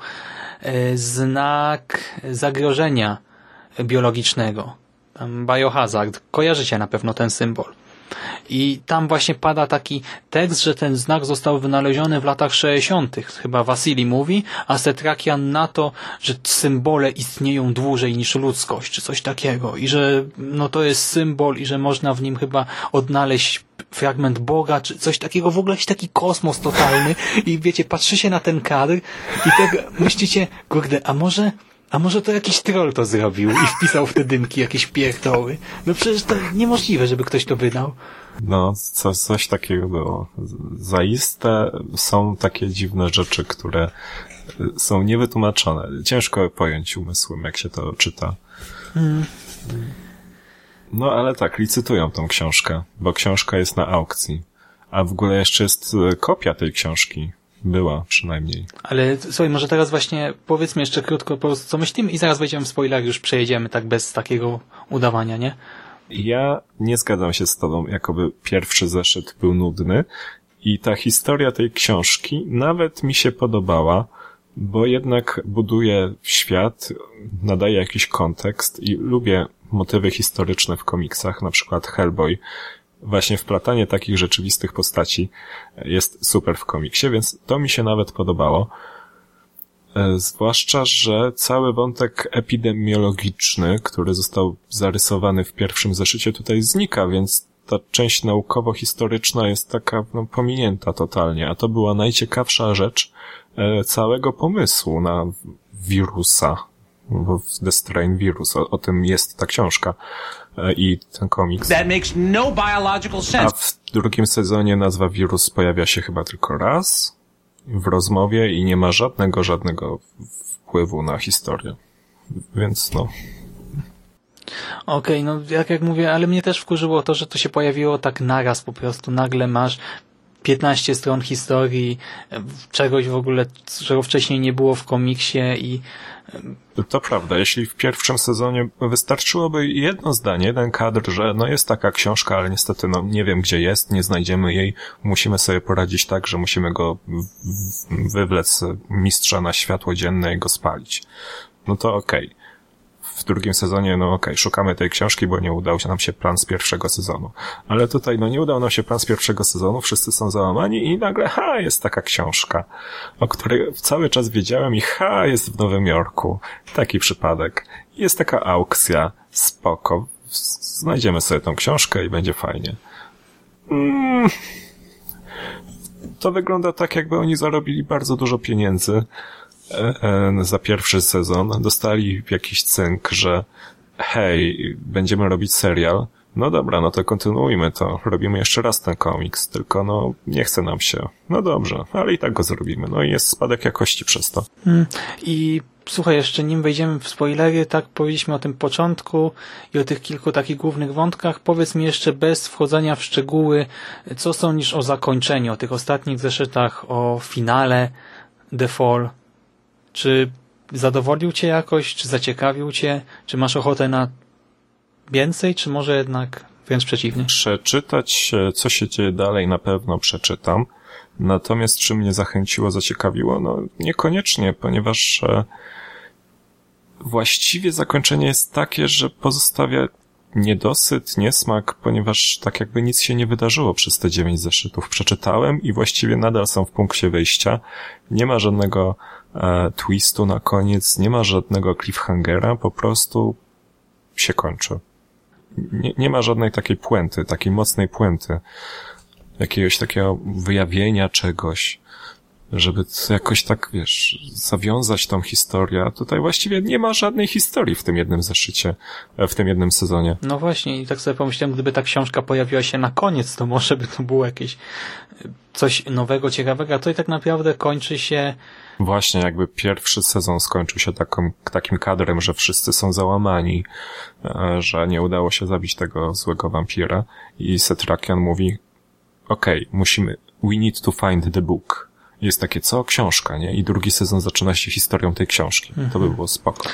e, znak zagrożenia biologicznego. Biohazard. Kojarzycie na pewno ten symbol. I tam właśnie pada taki tekst, że ten znak został wynaleziony w latach 60. Chyba Wasili mówi, a Setrakian na to, że symbole istnieją dłużej niż ludzkość, czy coś takiego. I że no to jest symbol i że można w nim chyba odnaleźć fragment Boga, czy coś takiego, w ogóle jakiś taki kosmos totalny. I wiecie, patrzy się na ten kadr i tak myślicie, kurde, a może a może to jakiś troll to zrobił i wpisał w te dymki jakieś pierdoły? No przecież to niemożliwe, żeby ktoś to wydał. No, co, coś takiego było. Zaiste są takie dziwne rzeczy, które są niewytłumaczone. Ciężko pojąć umysłem, jak się to czyta. Hmm. No, ale tak, licytują tą książkę, bo książka jest na aukcji. A w ogóle jeszcze jest kopia tej książki była przynajmniej. Ale słuchaj, może teraz właśnie powiedzmy jeszcze krótko po prostu co myślimy i zaraz wejdziemy w spoiler, już przejedziemy tak bez takiego udawania, nie? Ja nie zgadzam się z tobą, jakoby pierwszy zeszyt był nudny i ta historia tej książki nawet mi się podobała, bo jednak buduje świat, nadaje jakiś kontekst i lubię motywy historyczne w komiksach, na przykład Hellboy właśnie wplatanie takich rzeczywistych postaci jest super w komiksie, więc to mi się nawet podobało. E, zwłaszcza, że cały wątek epidemiologiczny, który został zarysowany w pierwszym zeszycie tutaj znika, więc ta część naukowo-historyczna jest taka no, pominięta totalnie, a to była najciekawsza rzecz e, całego pomysłu na wirusa, The Strain Virus, o, o tym jest ta książka. E, i ten komiks. That makes no biological sense. A w drugim sezonie nazwa wirus pojawia się chyba tylko raz w rozmowie i nie ma żadnego, żadnego wpływu na historię. Więc no. Okej, okay, no jak, jak mówię, ale mnie też wkurzyło to, że to się pojawiło tak naraz po prostu. Nagle masz 15 stron historii, czegoś w ogóle, czego wcześniej nie było w komiksie i to prawda, jeśli w pierwszym sezonie wystarczyłoby jedno zdanie, jeden kadr, że no jest taka książka, ale niestety no nie wiem gdzie jest, nie znajdziemy jej, musimy sobie poradzić tak, że musimy go wywlec mistrza na światło dzienne i go spalić. No to okej. Okay w drugim sezonie, no okej, okay, szukamy tej książki, bo nie udał się nam się plan z pierwszego sezonu. Ale tutaj, no nie udał nam się plan z pierwszego sezonu, wszyscy są załamani i nagle, ha, jest taka książka, o której cały czas wiedziałem i ha, jest w Nowym Jorku. Taki przypadek. Jest taka aukcja, spoko. Znajdziemy sobie tą książkę i będzie fajnie. Mm. To wygląda tak, jakby oni zarobili bardzo dużo pieniędzy za pierwszy sezon dostali jakiś cynk, że hej, będziemy robić serial. No dobra, no to kontynuujmy to. Robimy jeszcze raz ten komiks, tylko no nie chce nam się. No dobrze, ale i tak go zrobimy. No i jest spadek jakości przez to. Hmm. I słuchaj, jeszcze nim wejdziemy w spoilery, tak powiedzieliśmy o tym początku i o tych kilku takich głównych wątkach. Powiedz mi jeszcze bez wchodzenia w szczegóły, co sądzisz o zakończeniu, o tych ostatnich zeszytach, o finale The Fall? Czy zadowolił Cię jakoś, czy zaciekawił Cię, czy masz ochotę na więcej, czy może jednak wręcz przeciwnie? Przeczytać, co się dzieje dalej, na pewno przeczytam. Natomiast czy mnie zachęciło, zaciekawiło? No niekoniecznie, ponieważ e, właściwie zakończenie jest takie, że pozostawia niedosyt, niesmak, ponieważ tak jakby nic się nie wydarzyło przez te dziewięć zeszytów. Przeczytałem i właściwie nadal są w punkcie wyjścia. Nie ma żadnego e, twistu na koniec, nie ma żadnego cliffhangera, po prostu się kończy. Nie, nie ma żadnej takiej puenty, takiej mocnej puenty, jakiegoś takiego wyjawienia czegoś. żeby jakoś tak, wiesz, zawiązać tą historię. A tutaj właściwie nie ma żadnej historii w tym jednym zeszycie, e, w tym jednym sezonie. No właśnie i tak sobie pomyślałem, gdyby ta książka pojawiła się na koniec, to może by to było jakieś e, coś nowego, ciekawego, a i tak naprawdę kończy się Właśnie, jakby pierwszy sezon skończył się taką, takim kadrem, że wszyscy są załamani, e, że nie udało się zabić tego złego wampira i Setrakian mówi, okej, okay, musimy, we need to find the book. Jest takie, co? Książka, nie? I drugi sezon zaczyna się historią tej książki. Mhm. To by było spoko.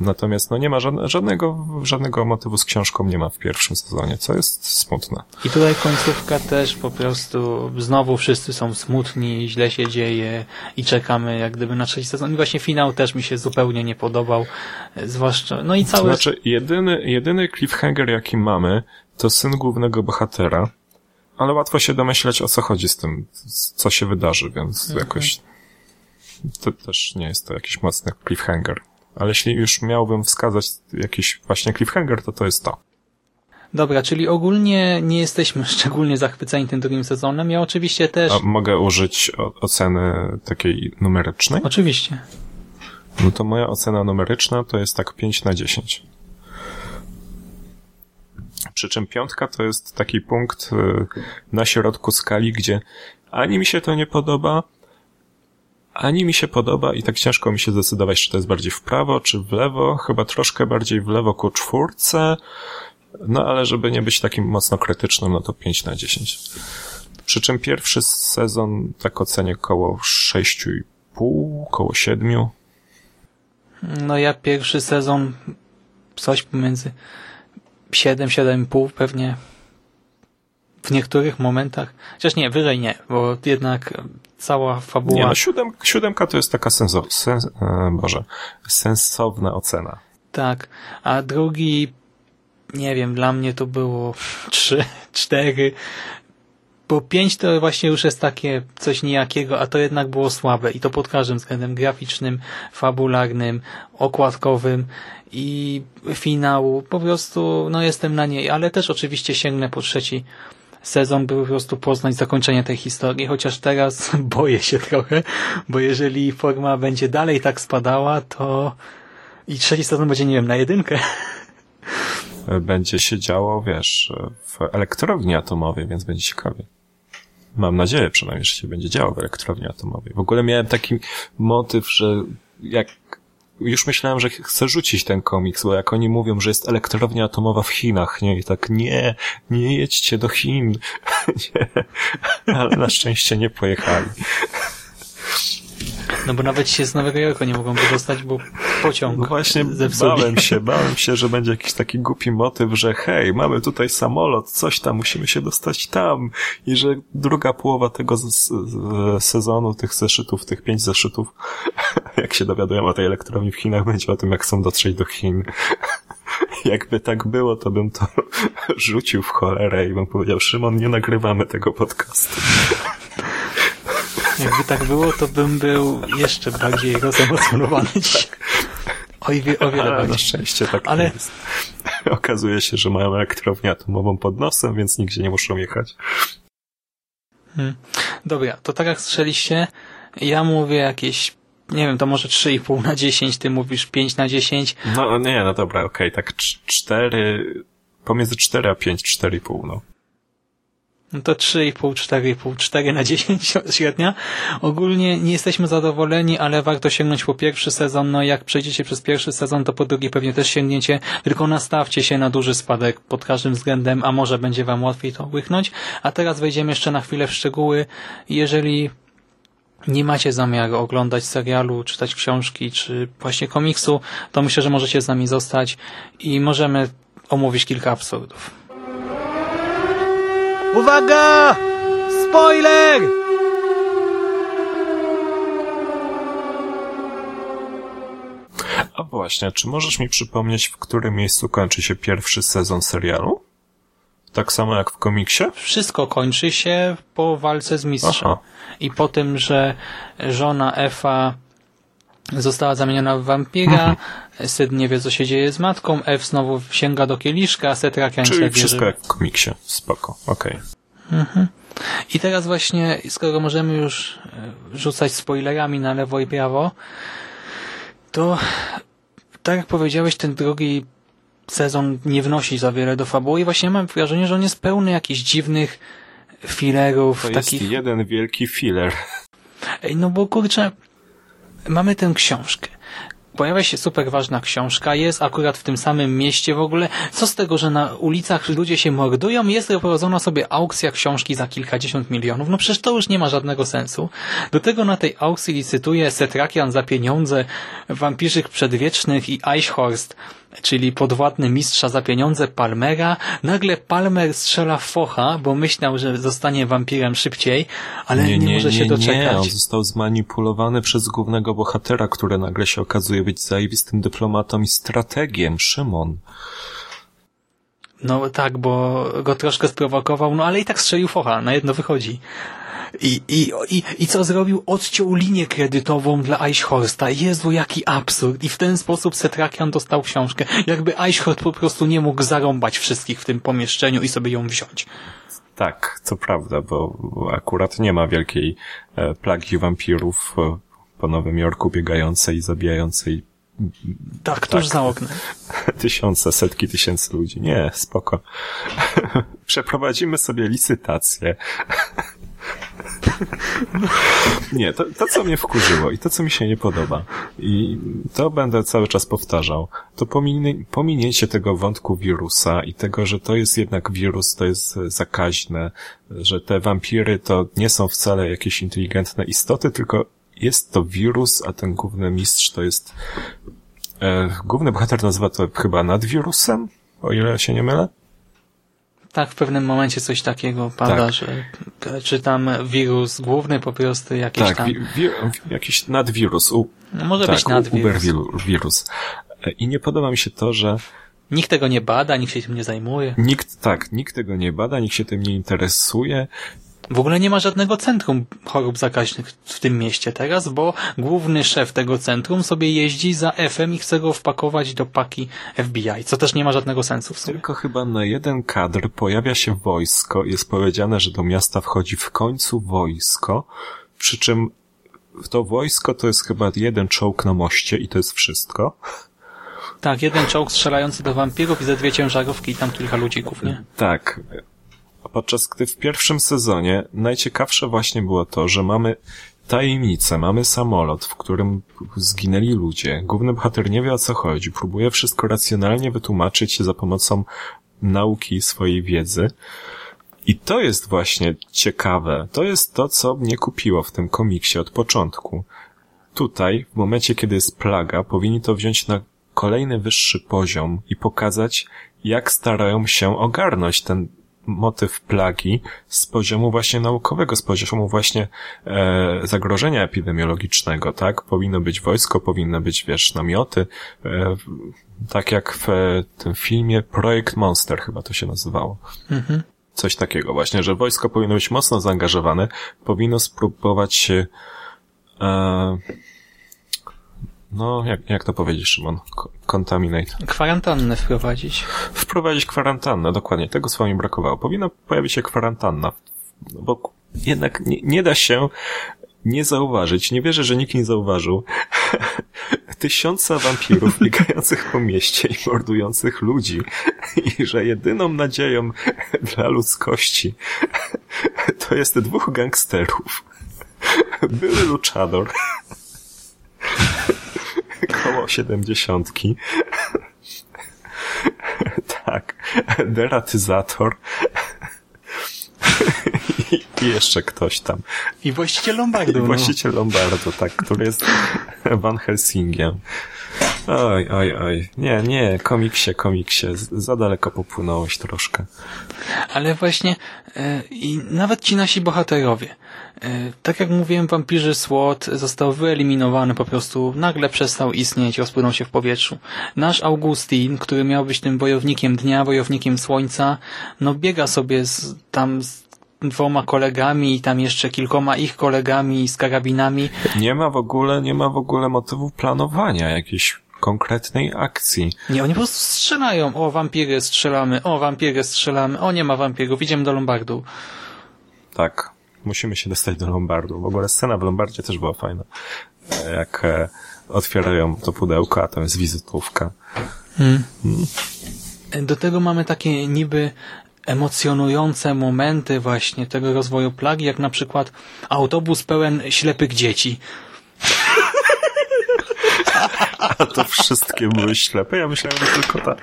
Natomiast no nie ma żadnego, żadnego motywu z książką nie ma w pierwszym sezonie, co jest smutne. I tutaj końcówka też po prostu znowu wszyscy są smutni, źle się dzieje i czekamy jak gdyby na trzeci sezon. I właśnie finał też mi się zupełnie nie podobał, zwłaszcza, no i cały... To znaczy, jedyny, jedyny cliffhanger jaki mamy, to syn głównego bohatera, ale łatwo się domyśleć o co chodzi z tym, co się wydarzy, więc mhm. jakoś to też nie jest to jakiś mocny cliffhanger. Ale jeśli już miałbym wskazać jakiś właśnie cliffhanger, to to jest to. Dobra, czyli ogólnie nie jesteśmy szczególnie zachwyceni tym drugim sezonem. Ja oczywiście też... A mogę użyć oceny takiej numerycznej? Oczywiście. No to moja ocena numeryczna to jest tak 5 na 10. Przy czym piątka to jest taki punkt y, na środku skali, gdzie ani mi się to nie podoba, ani mi się podoba i tak ciężko mi się zdecydować, czy to jest bardziej w prawo, czy w lewo. Chyba troszkę bardziej w lewo ku czwórce. No ale żeby nie być takim mocno krytycznym, no to 5 na 10. Przy czym pierwszy sezon tak ocenię koło 6,5, koło 7. No ja pierwszy sezon coś pomiędzy 7, 7,5 pewnie w niektórych momentach, chociaż nie, wyżej nie, bo jednak cała fabuła... Nie, no siódem, siódemka to jest taka senso, sens, e, Boże, sensowna ocena. Tak, a drugi, nie wiem, dla mnie to było trzy, cztery, bo pięć to właśnie już jest takie coś nijakiego, a to jednak było słabe i to pod każdym względem graficznym, fabularnym, okładkowym i finału. Po prostu, no jestem na niej, ale też oczywiście sięgnę po trzeci sezon, by po prostu poznać zakończenie tej historii, chociaż teraz boję się trochę, bo jeżeli forma będzie dalej tak spadała, to i trzeci sezon będzie, nie wiem, na jedynkę. Będzie się działo, wiesz, w elektrowni atomowej, więc będzie ciekawie. Mam nadzieję przynajmniej, że się będzie działo w elektrowni atomowej. W ogóle miałem taki motyw, że jak już myślałem, że chcę rzucić ten komiks, bo jak oni mówią, że jest elektrownia atomowa w Chinach, nie? I tak, nie, nie jedźcie do Chin. nie. Ale na szczęście nie pojechali. No bo nawet się z Nowego Jorku nie mogą wydostać, bo pociąg No właśnie bałem się, bałem się, że będzie jakiś taki głupi motyw, że hej, mamy tutaj samolot, coś tam, musimy się dostać tam i że druga połowa tego sezonu, tych zeszytów, tych pięć zeszytów, jak się dowiadują o tej elektrowni w Chinach, będzie o tym, jak chcą dotrzeć do Chin. Jakby tak było, to bym to rzucił w cholerę i bym powiedział, Szymon, nie nagrywamy tego podcastu. Jakby tak było, to bym był jeszcze bardziej rozemocjonowany O, wie, o wiele bardziej. Na szczęście tak Ale... jest. Okazuje się, że mają elektrownię atomową pod nosem, więc nigdzie nie muszą jechać. Hmm. Dobra, to tak jak strzeliście, ja mówię jakieś, nie wiem, to może 3,5 na 10, ty mówisz 5 na 10. No nie, no dobra, okej, okay, tak 4, pomiędzy 4 a 5, 4,5, no. No to 3,5, 4,5, 4 na 10 średnia. Ogólnie nie jesteśmy zadowoleni, ale warto sięgnąć po pierwszy sezon. No jak przejdziecie przez pierwszy sezon, to po drugi pewnie też sięgniecie. Tylko nastawcie się na duży spadek pod każdym względem, a może będzie wam łatwiej to łyknąć. A teraz wejdziemy jeszcze na chwilę w szczegóły. Jeżeli nie macie zamiaru oglądać serialu, czytać książki, czy właśnie komiksu, to myślę, że możecie z nami zostać i możemy omówić kilka absurdów. Uwaga! Spoiler! A właśnie, czy możesz mi przypomnieć, w którym miejscu kończy się pierwszy sezon serialu? Tak samo jak w komiksie? Wszystko kończy się po walce z mistrzem. Aha. I po tym, że żona Efa została zamieniona w wampira, mhm. Syd nie wie, co się dzieje z matką, F znowu sięga do kieliszka, Setrakian Czyli wszystko jak w komiksie. Spoko, okej. Okay. Mhm. I teraz właśnie, skoro możemy już e, rzucać spoilerami na lewo i prawo, to tak jak powiedziałeś, ten drugi sezon nie wnosi za wiele do fabuły i właśnie mam wrażenie, że on jest pełny jakichś dziwnych filerów, To jest takich... jeden wielki filler. Ej, no bo kurczę, mamy tę książkę. Pojawia się super ważna książka, jest akurat w tym samym mieście w ogóle. Co z tego, że na ulicach ludzie się mordują? Jest prowadzona sobie aukcja książki za kilkadziesiąt milionów. No przecież to już nie ma żadnego sensu. Do tego na tej aukcji licytuje Setrakian za pieniądze, Wampirzyk Przedwiecznych i Eichhorst, czyli podwładny mistrza za pieniądze Palmera. Nagle Palmer strzela w focha, bo myślał, że zostanie wampirem szybciej, ale nie, może się doczekać. Nie, on został zmanipulowany przez głównego bohatera, który nagle się okazuje być zajebistym dyplomatą i strategiem, Szymon. No tak, bo go troszkę sprowokował, no ale i tak strzelił focha, na jedno wychodzi. I, i, i, I co zrobił? Odciął linię kredytową dla Eichhorsta. Jezu, jaki absurd. I w ten sposób Setrakian dostał książkę. Jakby Eichhorst po prostu nie mógł zarąbać wszystkich w tym pomieszczeniu i sobie ją wziąć. Tak, to prawda, bo akurat nie ma wielkiej e, plagi wampirów e, po Nowym Jorku biegającej i zabijającej Tak, tuż za oknem. tysiące, setki tysięcy ludzi. Nie, spoko. Przeprowadzimy sobie licytację. Nie, to, to co mnie wkurzyło i to co mi się nie podoba i to będę cały czas powtarzał, to pominięcie tego wątku wirusa i tego, że to jest jednak wirus, to jest zakaźne, że te wampiry to nie są wcale jakieś inteligentne istoty, tylko jest to wirus, a ten główny mistrz to jest e, główny bohater nazywa to chyba nadwirusem, o ile się nie mylę. Tak, w pewnym momencie coś takiego pada, Tak. że czy tam wirus główny po prostu jakiś tak, tam... wi- wi- jakiś nadwirus. U, No, może tak, być nadwirus. Uberwirus. I nie podoba mi się to, że Nikt tego nie bada, nikt się tym nie zajmuje. nikt, tak, nikt tego nie bada, nikt się tym nie interesuje. W ogóle nie ma żadnego centrum chorób zakaźnych w tym mieście teraz, bo główny szef tego centrum sobie jeździ za FM i chce go wpakować do paki FBI, co też nie ma żadnego sensu w sumie. Tylko chyba na jeden kadr pojawia się wojsko. Jest powiedziane, że do miasta wchodzi w końcu wojsko, przy czym to wojsko to jest chyba jeden czołg na moście i to jest wszystko. Tak, jeden czołg strzelający do wampirów i ze dwie ciężarówki i tam kilka ludzików, nie? Tak. Podczas gdy w pierwszym sezonie najciekawsze właśnie było to, że mamy tajemnicę, mamy samolot, w którym zginęli ludzie. Główny bohater nie wie o co chodzi, próbuje wszystko racjonalnie wytłumaczyć za pomocą nauki swojej wiedzy. I to jest właśnie ciekawe. To jest to, co mnie kupiło w tym komiksie od początku. Tutaj, w momencie, kiedy jest plaga, powinni to wziąć na kolejny wyższy poziom i pokazać, jak starają się ogarnąć ten motyw plagi z poziomu właśnie naukowego, z poziomu właśnie e, zagrożenia epidemiologicznego, tak? Powinno być wojsko, powinno być, wiesz, namioty, e, tak jak w e, tym filmie Projekt Monster chyba to się nazywało. Mhm. Coś takiego właśnie, że wojsko powinno być mocno zaangażowane, powinno spróbować się e, no, jak, jak to powiedzieć, Szymon? Contaminate. Kwarantannę wprowadzić. Wprowadzić kwarantannę, dokładnie. Tego słowa mi brakowało. Powinna pojawić się kwarantanna. No bo jednak nie, nie da się nie zauważyć, nie wierzę, że nikt nie zauważył, tysiąca wampirów biegających po mieście i mordujących ludzi i że jedyną nadzieją dla ludzkości to jest dwóch gangsterów. Były luchador koło siedemdziesiątki. tak, deratyzator i, jeszcze ktoś tam. I właściciel Lombardu. I no. właściciel Lombardu, tak, który jest Van Helsingiem. Oj, oj, oj. Nie, nie, komiksie, komiksie. Za daleko popłynąłeś troszkę. Ale właśnie e, i nawet ci nasi bohaterowie. E, tak jak mówiłem, wampirzy Słod został wyeliminowany po prostu, nagle przestał istnieć, rozpłynął się w powietrzu. Nasz Augustin, który miał być tym wojownikiem dnia, wojownikiem słońca, no biega sobie z, tam z dwoma kolegami i tam jeszcze kilkoma ich kolegami z karabinami. Nie ma w ogóle, nie ma w ogóle motywu planowania jakiejś konkretnej akcji. Nie, oni po prostu strzelają. O, wampiry strzelamy, o, wampiry strzelamy, o, nie ma wampirów, idziemy do Lombardu. Tak. Musimy się dostać do Lombardu. W ogóle scena w Lombardzie też była fajna. E, Jak e, otwierają to pudełko, a tam jest wizytówka. Do tego mamy takie niby emocjonujące momenty właśnie tego rozwoju plagi, jak na przykład autobus pełen ślepych dzieci. A to wszystkie były ślepe. Ja myślałem, że tylko ta,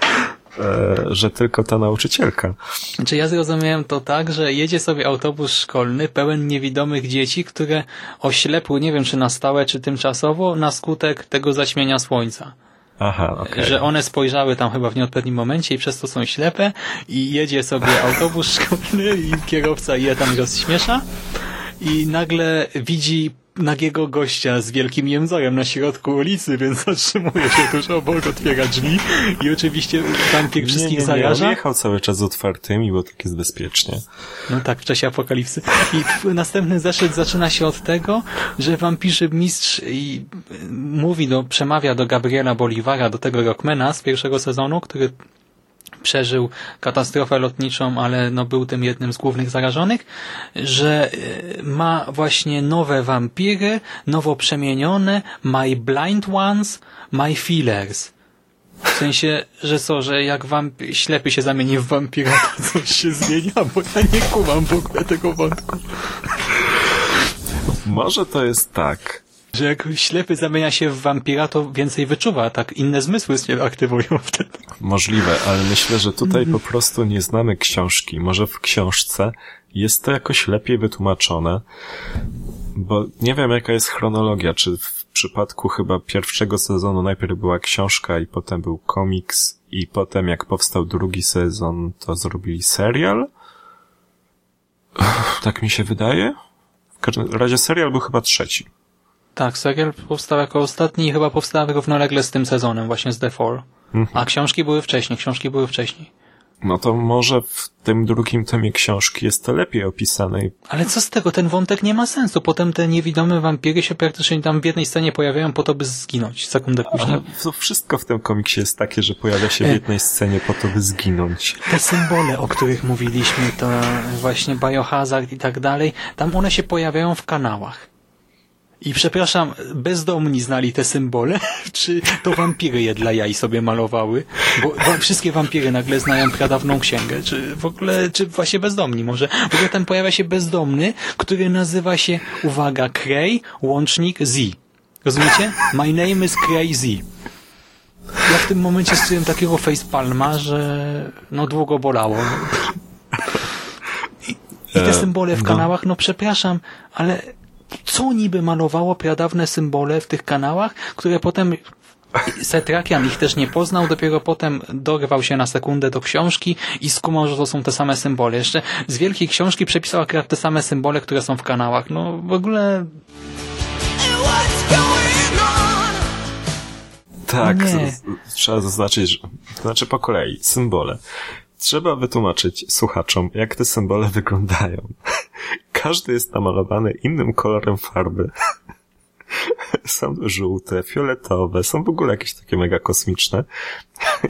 e, że tylko ta nauczycielka. Znaczy ja zrozumiałem to tak, że jedzie sobie autobus szkolny pełen niewidomych dzieci, które oślepły, nie wiem czy na stałe, czy tymczasowo, na skutek tego zaćmienia słońca. Aha, okej. Że one spojrzały tam chyba w nieodpowiednim momencie i przez to są ślepe i jedzie sobie autobus szkolny i kierowca je tam rozśmiesza i nagle widzi nagiego gościa z wielkim jęzorem na środku ulicy, więc zatrzymuje się tuż obok, otwiera drzwi i oczywiście wampir wszystkich nie, nie, nie, zaraża. on jechał cały czas z otwartymi, bo tak jest bezpiecznie. No tak, w czasie apokalipsy. I następny zeszyt zaczyna się od tego, że wampirzy mistrz i mówi do, przemawia do Gabriela Bolivara, do tego Rockmana z pierwszego sezonu, który przeżył katastrofę lotniczą, ale no był tym jednym z głównych zarażonych, że y, ma właśnie nowe wampiry, nowo przemienione, my blind ones, my feelers. W sensie, że co, że jak wamp- ślepy się zamieni w wampira, to coś się zmienia, bo ja nie kumam w ogóle tego wątku. Może to jest tak, Że jak ślepy zamienia się w wampira, to więcej wyczuwa, tak inne zmysły się aktywują wtedy. Możliwe, ale myślę, że tutaj po prostu nie znamy książki. Może w książce jest to jakoś lepiej wytłumaczone, bo nie wiem jaka jest chronologia, czy w przypadku chyba pierwszego sezonu najpierw była książka i potem był komiks i potem jak powstał drugi sezon to zrobili serial? Uff, Tak mi się wydaje. W każdym razie serial był chyba trzeci. Tak, serial powstał jako ostatni i chyba powstał równolegle z tym sezonem, właśnie z The Fall. A książki były wcześniej, książki były wcześniej. No to może w tym drugim tomie książki jest to lepiej opisane Ale co z tego, ten wątek nie ma sensu. Potem te niewidome wampiry się praktycznie tam w jednej scenie pojawiają po to, by zginąć sekundę później. Ale to wszystko w tym komiksie jest takie, że pojawia się w E. jednej scenie po to, by zginąć. Te symbole, o których mówiliśmy, to właśnie biohazard i tak dalej, tam one się pojawiają w kanałach. I przepraszam, bezdomni znali te symbole? Czy to wampiry je dla jaj sobie malowały? Bo, bo wszystkie wampiry nagle znają pradawną księgę. Czy w ogóle, czy właśnie bezdomni może? W ogóle tam pojawia się bezdomny, który nazywa się, uwaga, Cray, łącznik Z. Rozumiecie? My name is Crazy. Ja w tym momencie czułem takiego facepalma, że no długo bolało. I, i te E, symbole w no. kanałach, no przepraszam, ale co niby malowało pradawne symbole w tych kanałach, które potem Setrakian ich też nie poznał, dopiero potem dorwał się na sekundę do książki i skumał, że to są te same symbole. Jeszcze z wielkiej książki przepisał akurat te same symbole, które są w kanałach. No w ogóle Tak, trzeba zaznaczyć, że, to znaczy po kolei, symbole. Trzeba wytłumaczyć słuchaczom, jak te symbole wyglądają. Każdy jest namalowany innym kolorem farby. Są żółte, fioletowe, są w ogóle jakieś takie mega kosmiczne.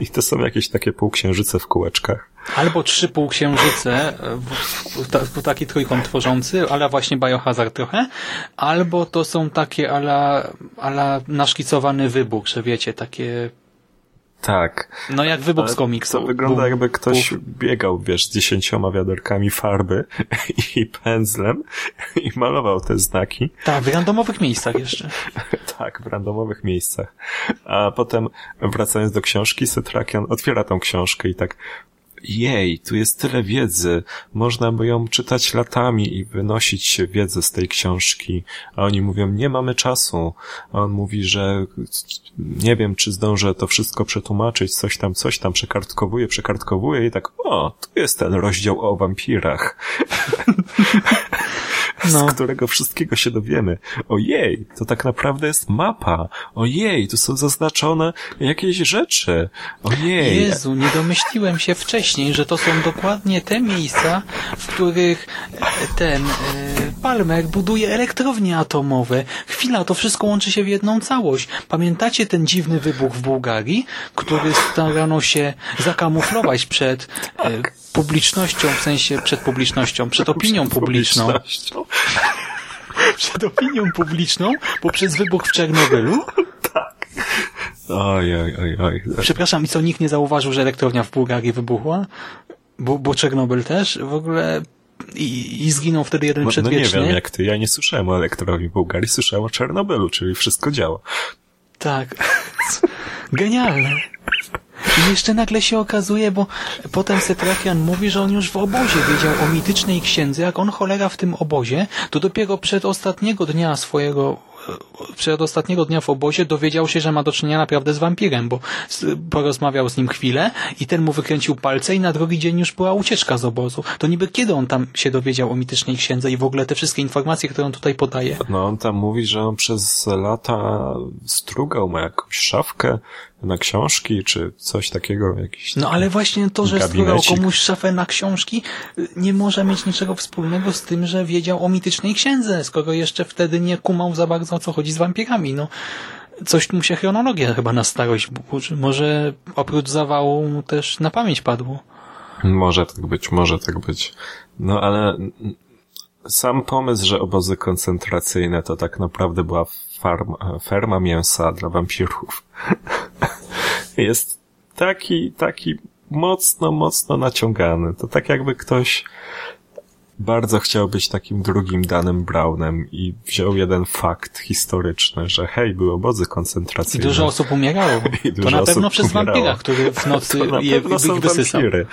I to są jakieś takie półksiężyce w kółeczkach. Albo trzy półksiężyce, w taki trójkąt tworzący, ale właśnie biohazard trochę, albo to są takie ala, ala naszkicowany wybuch, że wiecie, takie, Tak. no jak wybuch Ale z komiksu. To wygląda Bum, jakby ktoś bum. biegał, wiesz, z dziesięcioma wiaderkami farby i pędzlem i malował te znaki. Tak, w randomowych miejscach jeszcze. Tak, w randomowych miejscach. A potem, wracając do książki, Setrakian otwiera tą książkę i tak jej, tu jest tyle wiedzy, można by ją czytać latami i wynosić wiedzę z tej książki. A oni mówią, nie mamy czasu. A on mówi, że nie wiem, czy zdążę to wszystko przetłumaczyć, coś tam, coś tam, przekartkowuje, przekartkowuje i tak, o, tu jest ten rozdział o wampirach. No. z którego wszystkiego się dowiemy. Ojej, to tak naprawdę jest mapa. Ojej, tu są zaznaczone jakieś rzeczy. Ojej. Jezu, nie domyśliłem się wcześniej, że to są dokładnie te miejsca, w których e, ten e, Palmer buduje elektrownie atomowe. Chwila, to wszystko łączy się w jedną całość. Pamiętacie ten dziwny wybuch w Bułgarii, który starano się zakamuflować przed e, publicznością, w sensie przed publicznością, przed opinią publiczną. Przed opinią publiczną poprzez wybuch w Czernobylu. Oj, oj, oj, oj. Przepraszam, i co, nikt nie zauważył, że elektrownia w Bułgarii wybuchła? Bo, bo Czernobyl też? W ogóle... I, i zginął wtedy jeden No, no nie przedwiecznie. wiem jak ty, ja nie słyszałem o elektrowni w Bułgarii, słyszałem o Czernobylu, czyli wszystko działa. Tak. Genialne. I jeszcze nagle się okazuje, bo potem Setrakian mówi, że on już w obozie wiedział o mitycznej księdze. Jak on cholera w tym obozie, to dopiero przed ostatniego dnia swojego przed ostatniego dnia w obozie dowiedział się, że ma do czynienia naprawdę z wampirem, bo porozmawiał z nim chwilę i ten mu wykręcił palce i na drugi dzień już była ucieczka z obozu. To niby kiedy on tam się dowiedział o mitycznej księdze i w ogóle te wszystkie informacje, które on tutaj podaje? No on tam mówi, że on przez lata strugał, ma jakąś szafkę na książki, czy coś takiego, jakiś... No ale właśnie to, że Gabinecik. komuś szafę na książki, y, nie może mieć niczego wspólnego z tym, że wiedział o mitycznej księdze, skoro jeszcze wtedy nie kumał za bardzo o co chodzi z wampirami. No, coś mu się chronologia chyba na starość burzy. Może oprócz zawału mu też na pamięć padło. Może tak być, może tak być. No ale sam pomysł, że obozy koncentracyjne to tak naprawdę była farma, ferma mięsa dla wampirów jest taki, taki mocno, mocno naciągany. To tak jakby ktoś bardzo chciał być takim drugim Danem Brownem i wziął jeden fakt historyczny, że hej, były obozy I koncentracyjne. dużo osób umierało. I To dużo na pewno przez umierało. wampira, który w nocy To na je pewno są wysysał. wampiry.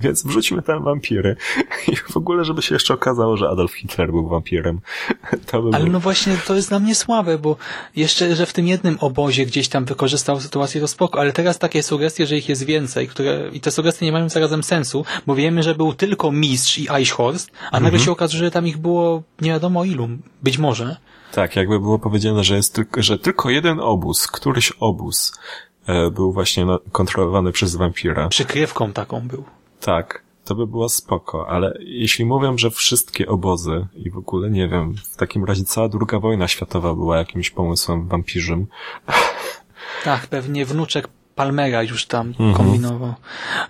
Więc wrzućmy tam wampiry. I w ogóle, żeby się jeszcze okazało, że Adolf Hitler był wampirem. To by Ale no właśnie to jest dla mnie słabe, bo jeszcze, że w tym jednym obozie gdzieś tam wykorzystał sytuację, to spoko, ale teraz takie sugestie, że ich jest więcej, które i te sugestie nie mają zarazem sensu, bo wiemy, że był tylko Mistrz i Eichhorst, a nagle się okazuje, że tam ich było nie wiadomo ilu. Być może. Tak, jakby było powiedziane, że jest tylko, że tylko jeden obóz, któryś obóz e, był właśnie kontrolowany przez wampira. Przykrywką taką był. Tak, to by było spoko, ale jeśli mówią, że wszystkie obozy i w ogóle nie wiem, w takim razie cała druga wojna światowa była jakimś pomysłem wampirzym, Tak, pewnie wnuczek Palmera już tam Mhm. kombinował.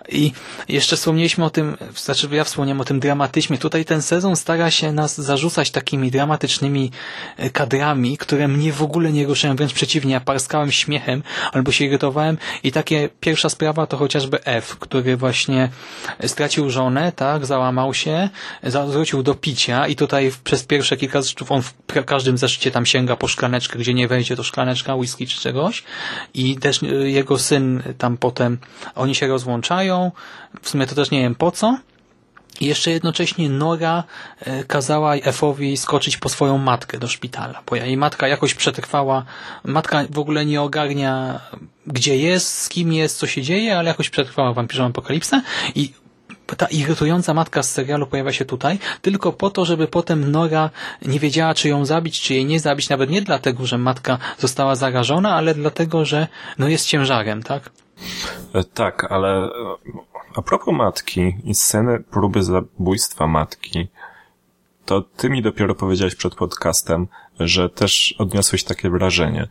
I jeszcze wspomnieliśmy o tym, znaczy ja wspomniałem o tym dramatyzmie. Tutaj ten sezon stara się nas zarzucać takimi dramatycznymi e, kadrami, które mnie w ogóle nie ruszają, wręcz przeciwnie, ja parskałem śmiechem albo się irytowałem i takie pierwsza sprawa to chociażby F, który właśnie stracił żonę, tak, załamał się, zwrócił do picia i tutaj przez pierwsze kilka zeszczytów on w każdym zeszycie tam sięga po szklaneczkę, gdzie nie wejdzie to szklaneczka whisky czy czegoś i też y, jego syn tam potem, oni się rozłączają, w sumie to też nie wiem po co, i jeszcze jednocześnie Nora e, kazała Efowi skoczyć po swoją matkę do szpitala, bo jej matka jakoś przetrwała, matka w ogóle nie ogarnia gdzie jest, z kim jest, co się dzieje, ale jakoś przetrwała wampirzą apokalipsę i ta irytująca matka z serialu pojawia się tutaj tylko po to, żeby potem Nora nie wiedziała, czy ją zabić, czy jej nie zabić, nawet nie dlatego, że matka została zarażona, ale dlatego, że no jest ciężarem, tak? E, Tak, ale e, a propos matki i sceny próby zabójstwa matki, to ty mi dopiero powiedziałeś przed podcastem, że też odniosłeś takie wrażenie.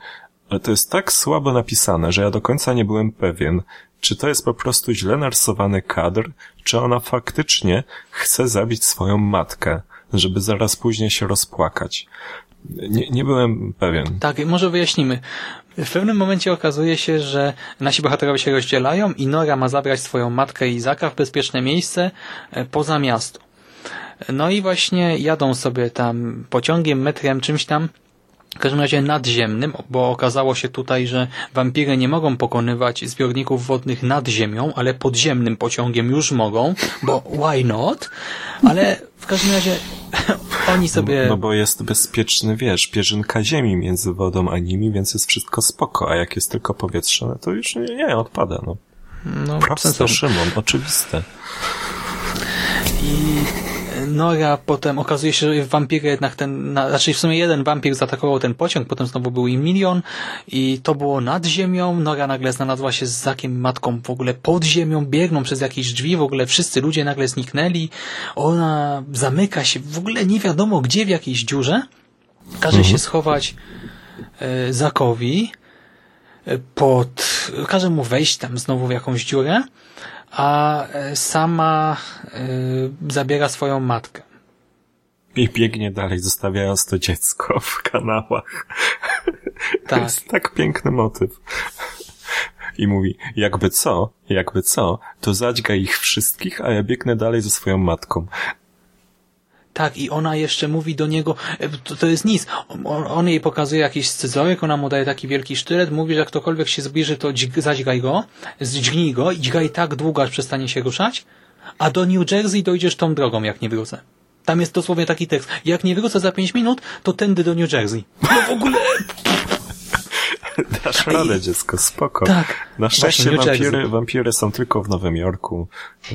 Ale to jest tak słabo napisane, że ja do końca nie byłem pewien, czy to jest po prostu źle narysowany kadr, czy ona faktycznie chce zabić swoją matkę, żeby zaraz później się rozpłakać. Nie, nie byłem pewien. Tak, może wyjaśnimy. W pewnym momencie okazuje się, że nasi bohaterowie się rozdzielają i Nora ma zabrać swoją matkę i Izaka w bezpieczne miejsce e, poza miasto. No i właśnie jadą sobie tam pociągiem, metrem, czymś tam, w każdym razie nadziemnym, bo okazało się tutaj, że wampiry nie mogą pokonywać zbiorników wodnych nad ziemią, ale podziemnym pociągiem już mogą, bo why not? Ale w każdym razie oni sobie... No bo jest bezpieczny, wiesz, pierzynka ziemi między wodą a nimi, więc jest wszystko spoko, a jak jest tylko powietrze, no to już nie, nie odpada, no. no, Proste. Szymon, oczywiste. I Nora potem okazuje się, że wampiry jednak ten, na, znaczy w sumie jeden wampir zaatakował ten pociąg, potem znowu był im milion i to było nad ziemią. Nora nagle znalazła się z Zakiem matką w ogóle pod ziemią, biegną przez jakieś drzwi, w ogóle wszyscy ludzie nagle zniknęli. Ona zamyka się w ogóle nie wiadomo gdzie, w jakiejś dziurze. Każe się schować e, Zakowi e, pod, każe mu wejść tam znowu w jakąś dziurę a e, sama y, zabiera swoją matkę. I biegnie dalej, zostawiając to dziecko w kanałach. Tak. To jest tak piękny motyw. I mówi, jakby co, jakby co, to zadźga ich wszystkich, a ja biegnę dalej ze swoją matką. Tak, i ona jeszcze mówi do niego, to, to jest nic. On, on, jej pokazuje jakiś scyzoryk, ona mu daje taki wielki sztylet, mówi, że jak ktokolwiek się zbliży, to dźg, zadźgaj go, zdźgnij go i dźgaj tak długo, aż przestanie się ruszać, a do New Jersey dojdziesz tą drogą, jak nie wrócę. Tam jest dosłownie taki tekst. Jak nie wrócę za pięć minut, to tędy do New Jersey. No w ogóle... Dasz radę, dziecko, spoko. Tak. Na szczęście wampiry, wampiry są tylko w Nowym Jorku,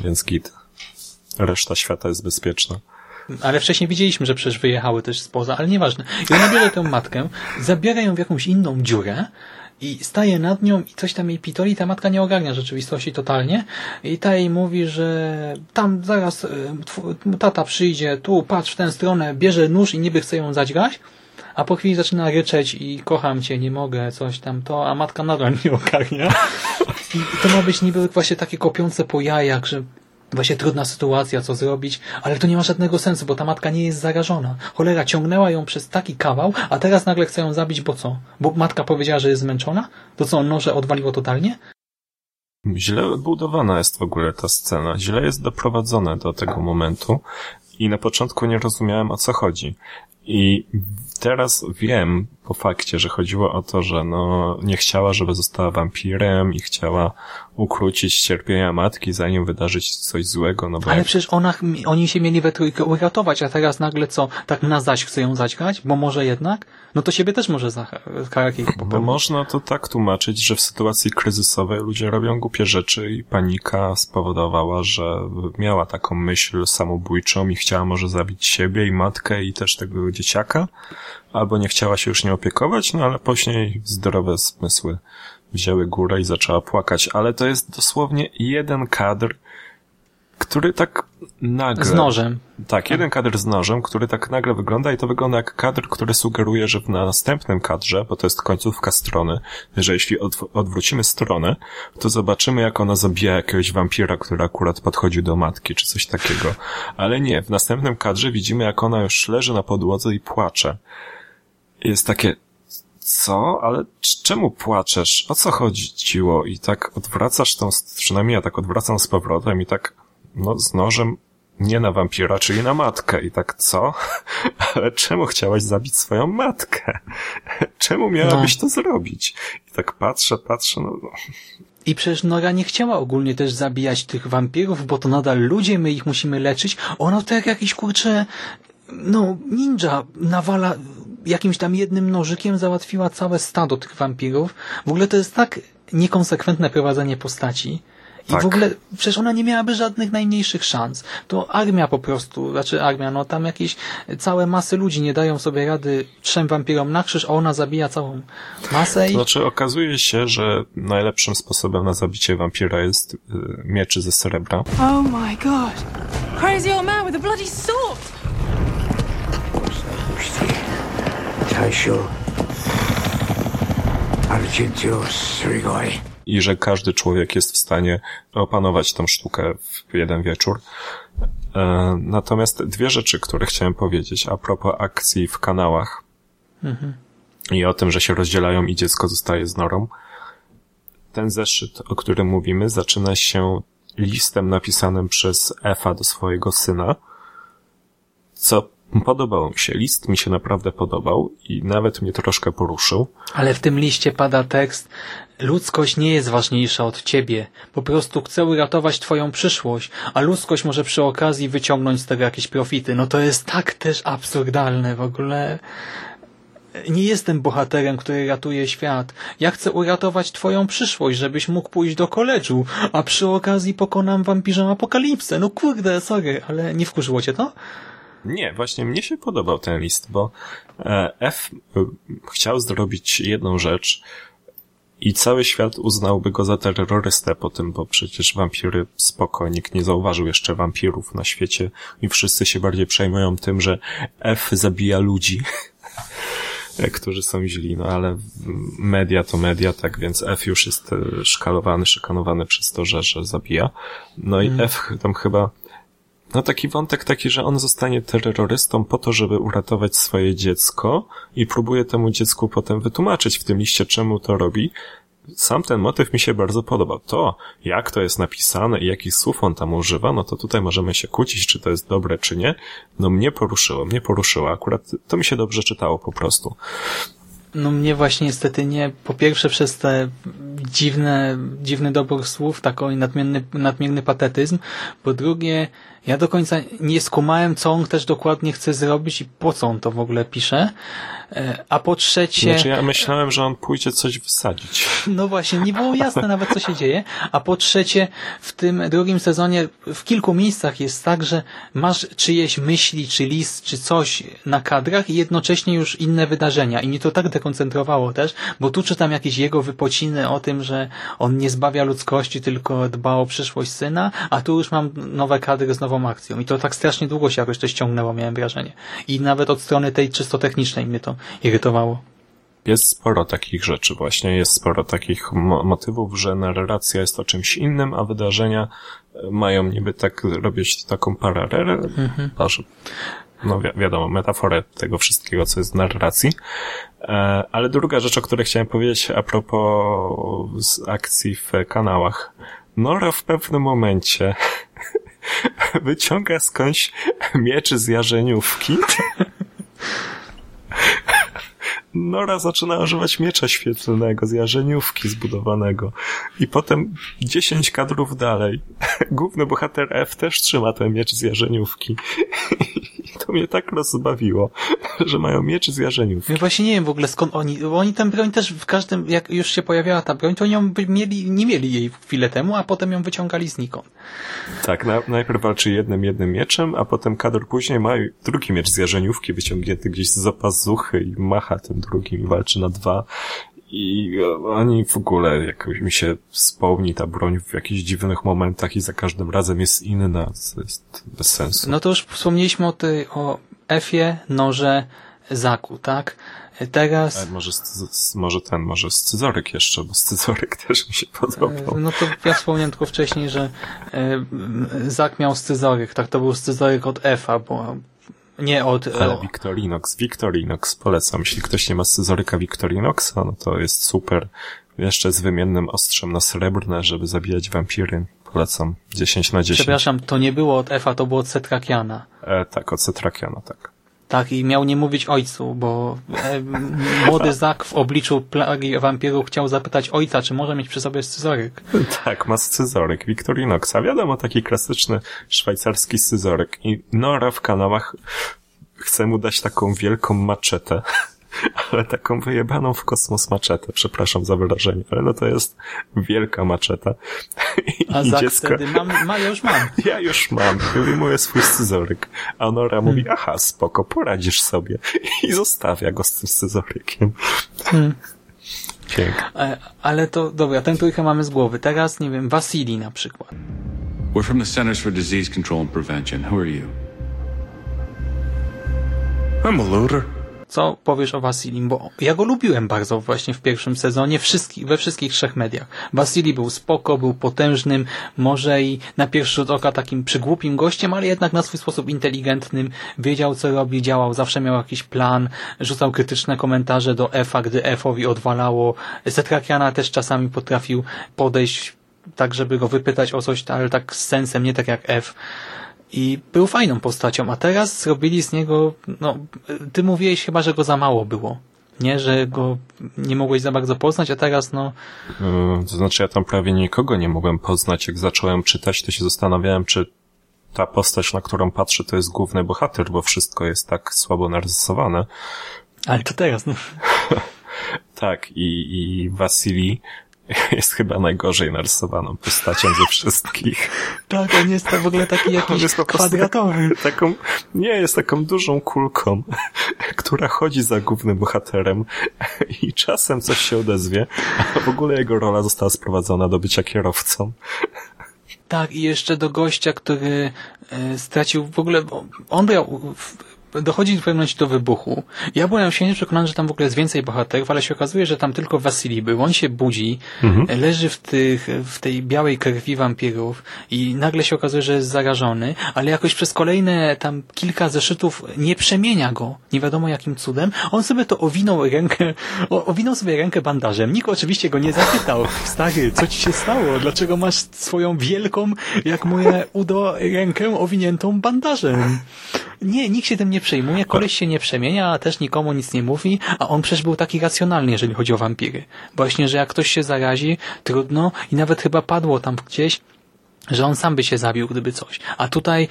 więc git. Reszta świata jest bezpieczna. Ale wcześniej widzieliśmy, że przecież wyjechały też spoza, ale nieważne. I ona bierze tę matkę, zabiera ją w jakąś inną dziurę i staje nad nią i coś tam jej pitoli. Ta matka nie ogarnia rzeczywistości totalnie. I ta jej mówi, że tam zaraz y, tata przyjdzie, tu patrz w tę stronę, bierze nóż i niby chce ją zadźgać. A po chwili zaczyna ryczeć i kocham cię, nie mogę, coś tam to, a matka nadal nie ogarnia. I to ma być niby właśnie takie kopiące po jajach, że właśnie trudna sytuacja, co zrobić, ale to nie ma żadnego sensu, bo ta matka nie jest zarażona. Cholera ciągnęła ją przez taki kawał, a teraz nagle chce ją zabić, bo co? Bo matka powiedziała, że jest zmęczona? To co, noże odwaliło totalnie? Źle budowana jest w ogóle ta scena. Źle jest doprowadzone do tego momentu i na początku nie rozumiałem o co chodzi. I teraz wiem po fakcie, że chodziło o to, że no nie chciała, żeby została wampirem i chciała ukrócić cierpienia matki, zanim wydarzyć coś złego, no bo Ale jak przecież ona, oni się mieli we trójkę uratować, a teraz nagle co? Tak na zaś chce ją zaćgać? Bo może jednak? No to siebie też może za karaki Bo można to tak tłumaczyć, że w sytuacji kryzysowej ludzie robią głupie rzeczy i panika spowodowała, że miała taką myśl samobójczą i chciała może zabić siebie i matkę i też tego dzieciaka, albo nie chciała się już nie opiekować, no ale później zdrowe zmysły wzięły górę i zaczęła płakać. Ale to jest dosłownie jeden kadr, który tak nagle... Z nożem. Tak, jeden kadr z nożem, który tak nagle wygląda i to wygląda jak kadr, który sugeruje, że w następnym kadrze, bo to jest końcówka strony, że jeśli odw- odwrócimy stronę, to zobaczymy, jak ona zabija jakiegoś wampira, który akurat podchodził do matki, czy coś takiego. Ale nie, w następnym kadrze widzimy, jak ona już leży na podłodze i płacze. Jest takie, co? Ale czemu płaczesz? O co chodziło? I tak odwracasz tą, przynajmniej ja tak odwracam z powrotem i tak, no, z nożem nie na wampira, czyli na matkę. I tak, co? Ale czemu chciałaś zabić swoją matkę? Czemu miałabyś to zrobić? I tak patrzę, patrzę, no, no. I przecież Nora nie chciała ogólnie też zabijać tych wampirów, bo to nadal ludzie, my ich musimy leczyć. Ona to jak jakiś kurczę, no, ninja nawala jakimś tam jednym nożykiem załatwiła całe stado tych wampirów. W ogóle to jest tak niekonsekwentne prowadzenie postaci. I Tak. w ogóle przecież ona nie miałaby żadnych najmniejszych szans. To armia po prostu, znaczy armia, no tam jakieś całe masy ludzi nie dają sobie rady trzem wampirom na krzyż, a ona zabija całą masę i... Znaczy, okazuje się, że najlepszym sposobem na zabicie wampira jest y, mieczy ze srebra. Oh my god. Crazy old man with a bloody sword. Taisho Argentio Srigoi. i że każdy człowiek jest w stanie opanować tą sztukę w jeden wieczór. E, Natomiast dwie rzeczy, które chciałem powiedzieć a propos akcji w kanałach i o tym, że się rozdzielają i dziecko zostaje z norą. Ten zeszyt, o którym mówimy, zaczyna się listem napisanym przez Efa do swojego syna, co podobało mi się. List mi się naprawdę podobał i nawet mnie troszkę poruszył. Ale w tym liście pada tekst Ludzkość nie jest ważniejsza od ciebie. Po prostu chcę uratować twoją przyszłość, a ludzkość może przy okazji wyciągnąć z tego jakieś profity. No to jest tak też absurdalne w ogóle. nie jestem bohaterem, który ratuje świat. Ja chcę uratować twoją przyszłość, żebyś mógł pójść do koledżu, a przy okazji pokonam wampirzą apokalipsę. No kurde, sorry, ale nie wkurzyło cię to? Nie, właśnie mnie się podobał ten list, bo e, F e, chciał zrobić jedną rzecz i cały świat uznałby go za terrorystę po tym, bo przecież wampiry spoko, nikt nie zauważył jeszcze wampirów na świecie i wszyscy się bardziej przejmują tym, że F zabija ludzi, którzy są źli, no ale media to media, tak więc F już jest e, szkalowany, szykanowany przez to, że, że zabija. No i mm. F tam chyba no taki wątek taki, że on zostanie terrorystą po to, żeby uratować swoje dziecko i próbuje temu dziecku potem wytłumaczyć w tym liście, czemu to robi. Sam ten motyw mi się bardzo podobał. To, jak to jest napisane i jakich słów on tam używa, no to tutaj możemy się kłócić, czy to jest dobre, czy nie. No mnie poruszyło, mnie poruszyło. Akurat to mi się dobrze czytało po prostu. No mnie właśnie niestety nie. Po pierwsze przez te dziwne, dziwny dobór słów, taki nadmierny, nadmierny patetyzm. Po drugie, ja do końca nie skumałem, co on też dokładnie chce zrobić i po co on to w ogóle pisze. E, a po trzecie... Znaczy ja myślałem, że on pójdzie coś wysadzić. No właśnie, nie było jasne nawet, co się dzieje. A po trzecie, w tym drugim sezonie w kilku miejscach jest tak, że masz czyjeś myśli, czy list, czy coś na kadrach i jednocześnie już inne wydarzenia. I mnie to tak dekoncentrowało też, bo tu czytam jakieś jego wypociny o tym, że on nie zbawia ludzkości, tylko dba o przyszłość syna, a tu już mam nowe kadry z nową akcją. I to tak strasznie długo się jakoś to ściągnęło, miałem wrażenie. I nawet od strony tej czysto technicznej mnie to irytowało. Jest sporo takich rzeczy właśnie, jest sporo takich mo motywów, że narracja jest o czymś innym, a wydarzenia e, mają niby tak robić taką paralelę, mhm. no wi wiadomo, metaforę tego wszystkiego, co jest w narracji. E, ale druga rzecz, o której chciałem powiedzieć a propos akcji w kanałach. Nora w pewnym momencie wyciąga skądś mieczy z jarzeniówki Nora zaczyna używać miecza świetlnego z jarzeniówki zbudowanego. I potem 10 kadrów dalej główny bohater F też trzyma ten miecz z jarzeniówki. I to mnie tak rozbawiło, że mają miecz z jarzeniówki. Ja właśnie nie wiem w ogóle skąd oni, bo oni tę broń też w każdym, jak już się pojawiała ta broń, to oni ją mieli, nie mieli jej chwilę temu, a potem ją wyciągali znikąd. Tak, na, najpierw walczy jednym, jednym mieczem, a potem kadr później ma drugi miecz z jarzeniówki wyciągnięty gdzieś z zapazuchy i macha tym drugim walczy na dwa. I oni w ogóle jakoś mi się spełni ta broń w jakichś dziwnych momentach i za każdym razem jest inna. To jest bez sensu. No to już wspomnieliśmy o tej, o Efie, noże, Zaku, tak? Teraz... A może, może ten, może scyzoryk jeszcze, bo scyzoryk też mi się podobał. No to ja wspomniałem tylko wcześniej, że e, Zak miał scyzoryk, tak? To był scyzoryk od Efa, bo nie od... Ale Victorinox, Victorinox polecam. Jeśli ktoś nie ma scyzoryka Victorinoxa, no to jest super. Jeszcze z wymiennym ostrzem na srebrne, żeby zabijać wampiry. Polecam. 10 na 10. Przepraszam, to nie było od Efa, to było od Cetrakiana. E, tak, od Cetrakiana, tak. Tak, i miał nie mówić ojcu, bo e, młody Zak w obliczu plagi wampirów chciał zapytać ojca, czy może mieć przy sobie scyzoryk. Tak, ma scyzoryk. Victorinoxa. Wiadomo, taki klasyczny szwajcarski scyzoryk. I Nora w kanałach chce mu dać taką wielką maczetę ale taką wyjebaną w kosmos maczetę, przepraszam za wyrażenie, ale no to jest wielka maczeta. A I dziecko... wtedy, mam, ma, ja już mam. Ja już mam, wyjmuję swój scyzoryk. A Nora hmm. mówi, aha, spoko, poradzisz sobie. I zostawia go z tym scyzorykiem. Hmm. Pięknie. Ale to, dobra, ten trójkę mamy z głowy. Teraz, nie wiem, Wasili na przykład. We're from the Centers for Disease Control and Prevention. Who are you? I'm a loader co powiesz o Wasilim, bo ja go lubiłem bardzo właśnie w pierwszym sezonie wszystkich, we wszystkich trzech mediach. Wasili był spoko, był potężnym, może i na pierwszy rzut oka takim przygłupim gościem, ale jednak na swój sposób inteligentnym, wiedział co robi, działał, zawsze miał jakiś plan, rzucał krytyczne komentarze do Efa, gdy Efowi odwalało. Setrakiana też czasami potrafił podejść tak, żeby go wypytać o coś, ale tak z sensem, nie tak jak F i był fajną postacią, a teraz zrobili z niego, no, ty mówiłeś chyba, że go za mało było. Nie, że go nie mogłeś za bardzo poznać, a teraz no... Yy, to znaczy ja tam prawie nikogo nie mogłem poznać. Jak zacząłem czytać, to się zastanawiałem, czy ta postać, na którą patrzę, to jest główny bohater, bo wszystko jest tak słabo narysowane. Ale to teraz, no. Tak, i, i Wasili jest chyba najgorzej narysowaną postacią ze wszystkich. Tak, on jest w ogóle taki On jakiś jest po kwadratowy. Taką, nie, jest taką dużą kulką, która chodzi za głównym bohaterem i czasem coś się odezwie, a w ogóle jego rola została sprowadzona do bycia kierowcą. Tak, i jeszcze do gościa, który e, stracił w ogóle, on brał, dochodzi w pewnym momencie do wybuchu. Ja byłem się nie przekonany, że tam w ogóle jest więcej bohaterów, ale się okazuje, że tam tylko Wasili był. On się budzi, e, leży w, tych, w tej białej krwi wampirów i nagle się okazuje, że jest zarażony, ale jakoś przez kolejne tam kilka zeszytów nie przemienia go. Nie wiadomo jakim cudem. On sobie to owinął rękę, o, owinął sobie rękę bandażem. Nikt oczywiście go nie zapytał. Stary, co ci się stało? Dlaczego masz swoją wielką, jak moje udo, rękę owiniętą bandażem? Nie, nikt się tym nie przejmuje, koleś się nie przemienia, a też nikomu nic nie mówi, a on przecież był taki racjonalny, jeżeli chodzi o wampiry. Właśnie, że jak ktoś się zarazi, trudno i nawet chyba padło tam gdzieś, że on sam by się zabił, gdyby coś. A tutaj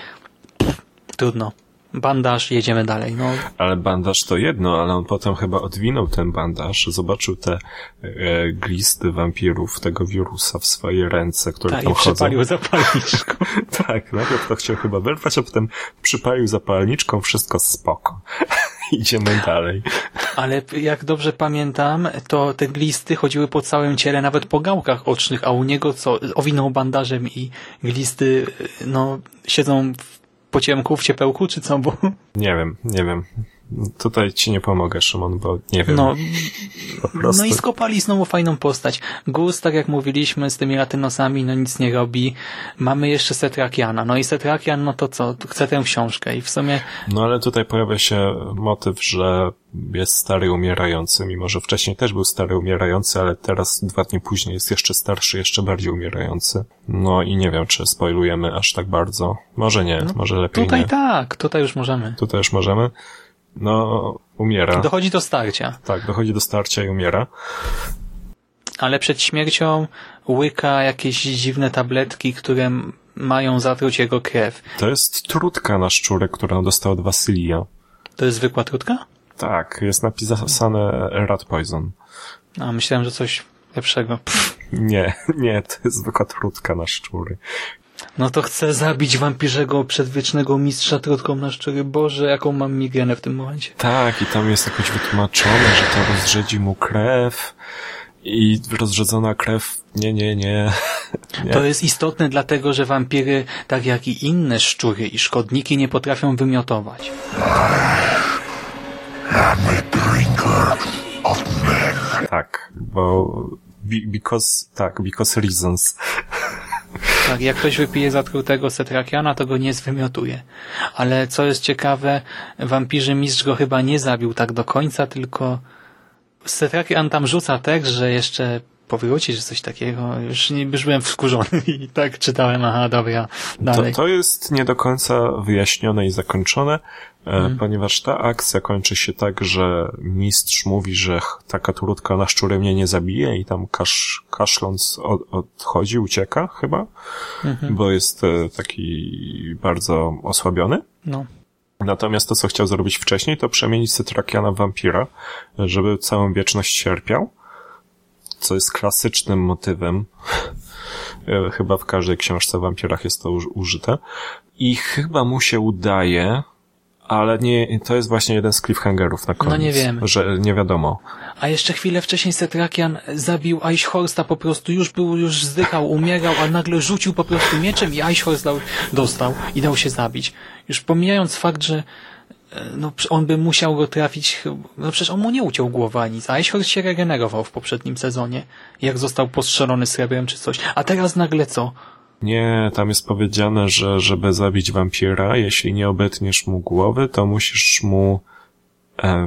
pff, trudno. Bandaż, jedziemy dalej. No, Ale bandaż to jedno, ale on potem chyba odwinął ten bandaż, zobaczył te e, glisty wampirów, tego wirusa w swojej ręce, które tak, tam i chodzą. przepalił zapalniczką. Tak, najpierw to chciał chyba wyrwać, a potem przypalił zapalniczką, wszystko spoko. Idziemy dalej. Ale jak dobrze pamiętam, to te glisty chodziły po całym ciele, nawet po gałkach ocznych, a u niego co, owinął bandażem i glisty, no, siedzą w pociemku, w ciepełku, czy co, bo, Nie wiem, nie wiem. Tutaj ci nie pomogę, Szymon, bo nie wiem. no, no i skopali znowu fajną postać. Gus, tak jak mówiliśmy, z tymi latynosami, no nic nie robi. Mamy jeszcze Setrakiana. No i Setrakian, no to co, chce tę książkę i w sumie, No ale tutaj pojawia się motyw, że jest stary umierający, mimo że wcześniej też był stary umierający, ale teraz dwa dni później jest jeszcze starszy, jeszcze bardziej umierający. No i nie wiem, czy spoilujemy aż tak bardzo. Może nie, może lepiej tutaj nie. tak, tutaj już możemy. Tutaj już możemy. No, umiera. Dochodzi do starcia. Tak, dochodzi do starcia i umiera. ale przed śmiercią łyka jakieś dziwne tabletki, które mają zatruć jego krew. To jest trutka na szczurek, którą dostał od Wasylia. To jest zwykła trutka? Tak, jest napisane rat poison. A myślałem, że coś lepszego. Pff. Nie, nie, to jest zwykła trutka na szczury. No to chcę zabić wampirzego przedwiecznego mistrza trutką na szczury. Boże, jaką mam migrenę w tym momencie. Tak, i tam jest jakoś wytłumaczone, że to rozrzedzi mu krew i rozrzedzona krew, nie, nie, nie. nie. To jest istotne dlatego, że wampiry, tak jak i inne szczury i szkodniki, nie potrafią wymiotować. Tak, bo be- because, tak, because reasons. Tak, jak ktoś wypije zatrutego setrakiana, to go nie zwymiotuje. Ale co jest ciekawe, wampirzy mistrz go chyba nie zabił tak do końca, tylko setrakian tam rzuca tekst, że jeszcze powróci, czy coś takiego. Już, nie, już byłem wkurzony i tak czytałem, aha, dobra, To, dalej. to jest nie do końca wyjaśnione i zakończone, e, ponieważ ta akcja kończy się tak, że mistrz mówi, że taka trutka na szczurę mnie nie zabije i tam kasz, kaszląc od, odchodzi, ucieka chyba, bo jest e, taki bardzo osłabiony. No. Natomiast to, co chciał zrobić wcześniej, to przemienić Cytrakiana w wampira, żeby całą wieczność cierpiał, co jest klasycznym motywem. Chyba w każdej książce o wampirach jest to uż- użyte. I chyba mu się udaje, ale nie, to jest właśnie jeden z cliffhangerów na koniec. No nie wiemy. Że nie wiadomo. A jeszcze chwilę wcześniej Setrakian zabił Eichhorsta po prostu, już był, już zdychał, umierał, a nagle rzucił po prostu mieczem i Eichhorst dał, dostał i dał się zabić. Już pomijając fakt, że no, on by musiał go trafić, no przecież on mu nie uciął głowy ani nic, a Eichhorst się regenerował w poprzednim sezonie, jak został postrzelony srebrem czy coś. A teraz nagle co? Nie, tam jest powiedziane, że żeby zabić wampira, jeśli nie obetniesz mu głowy, to musisz mu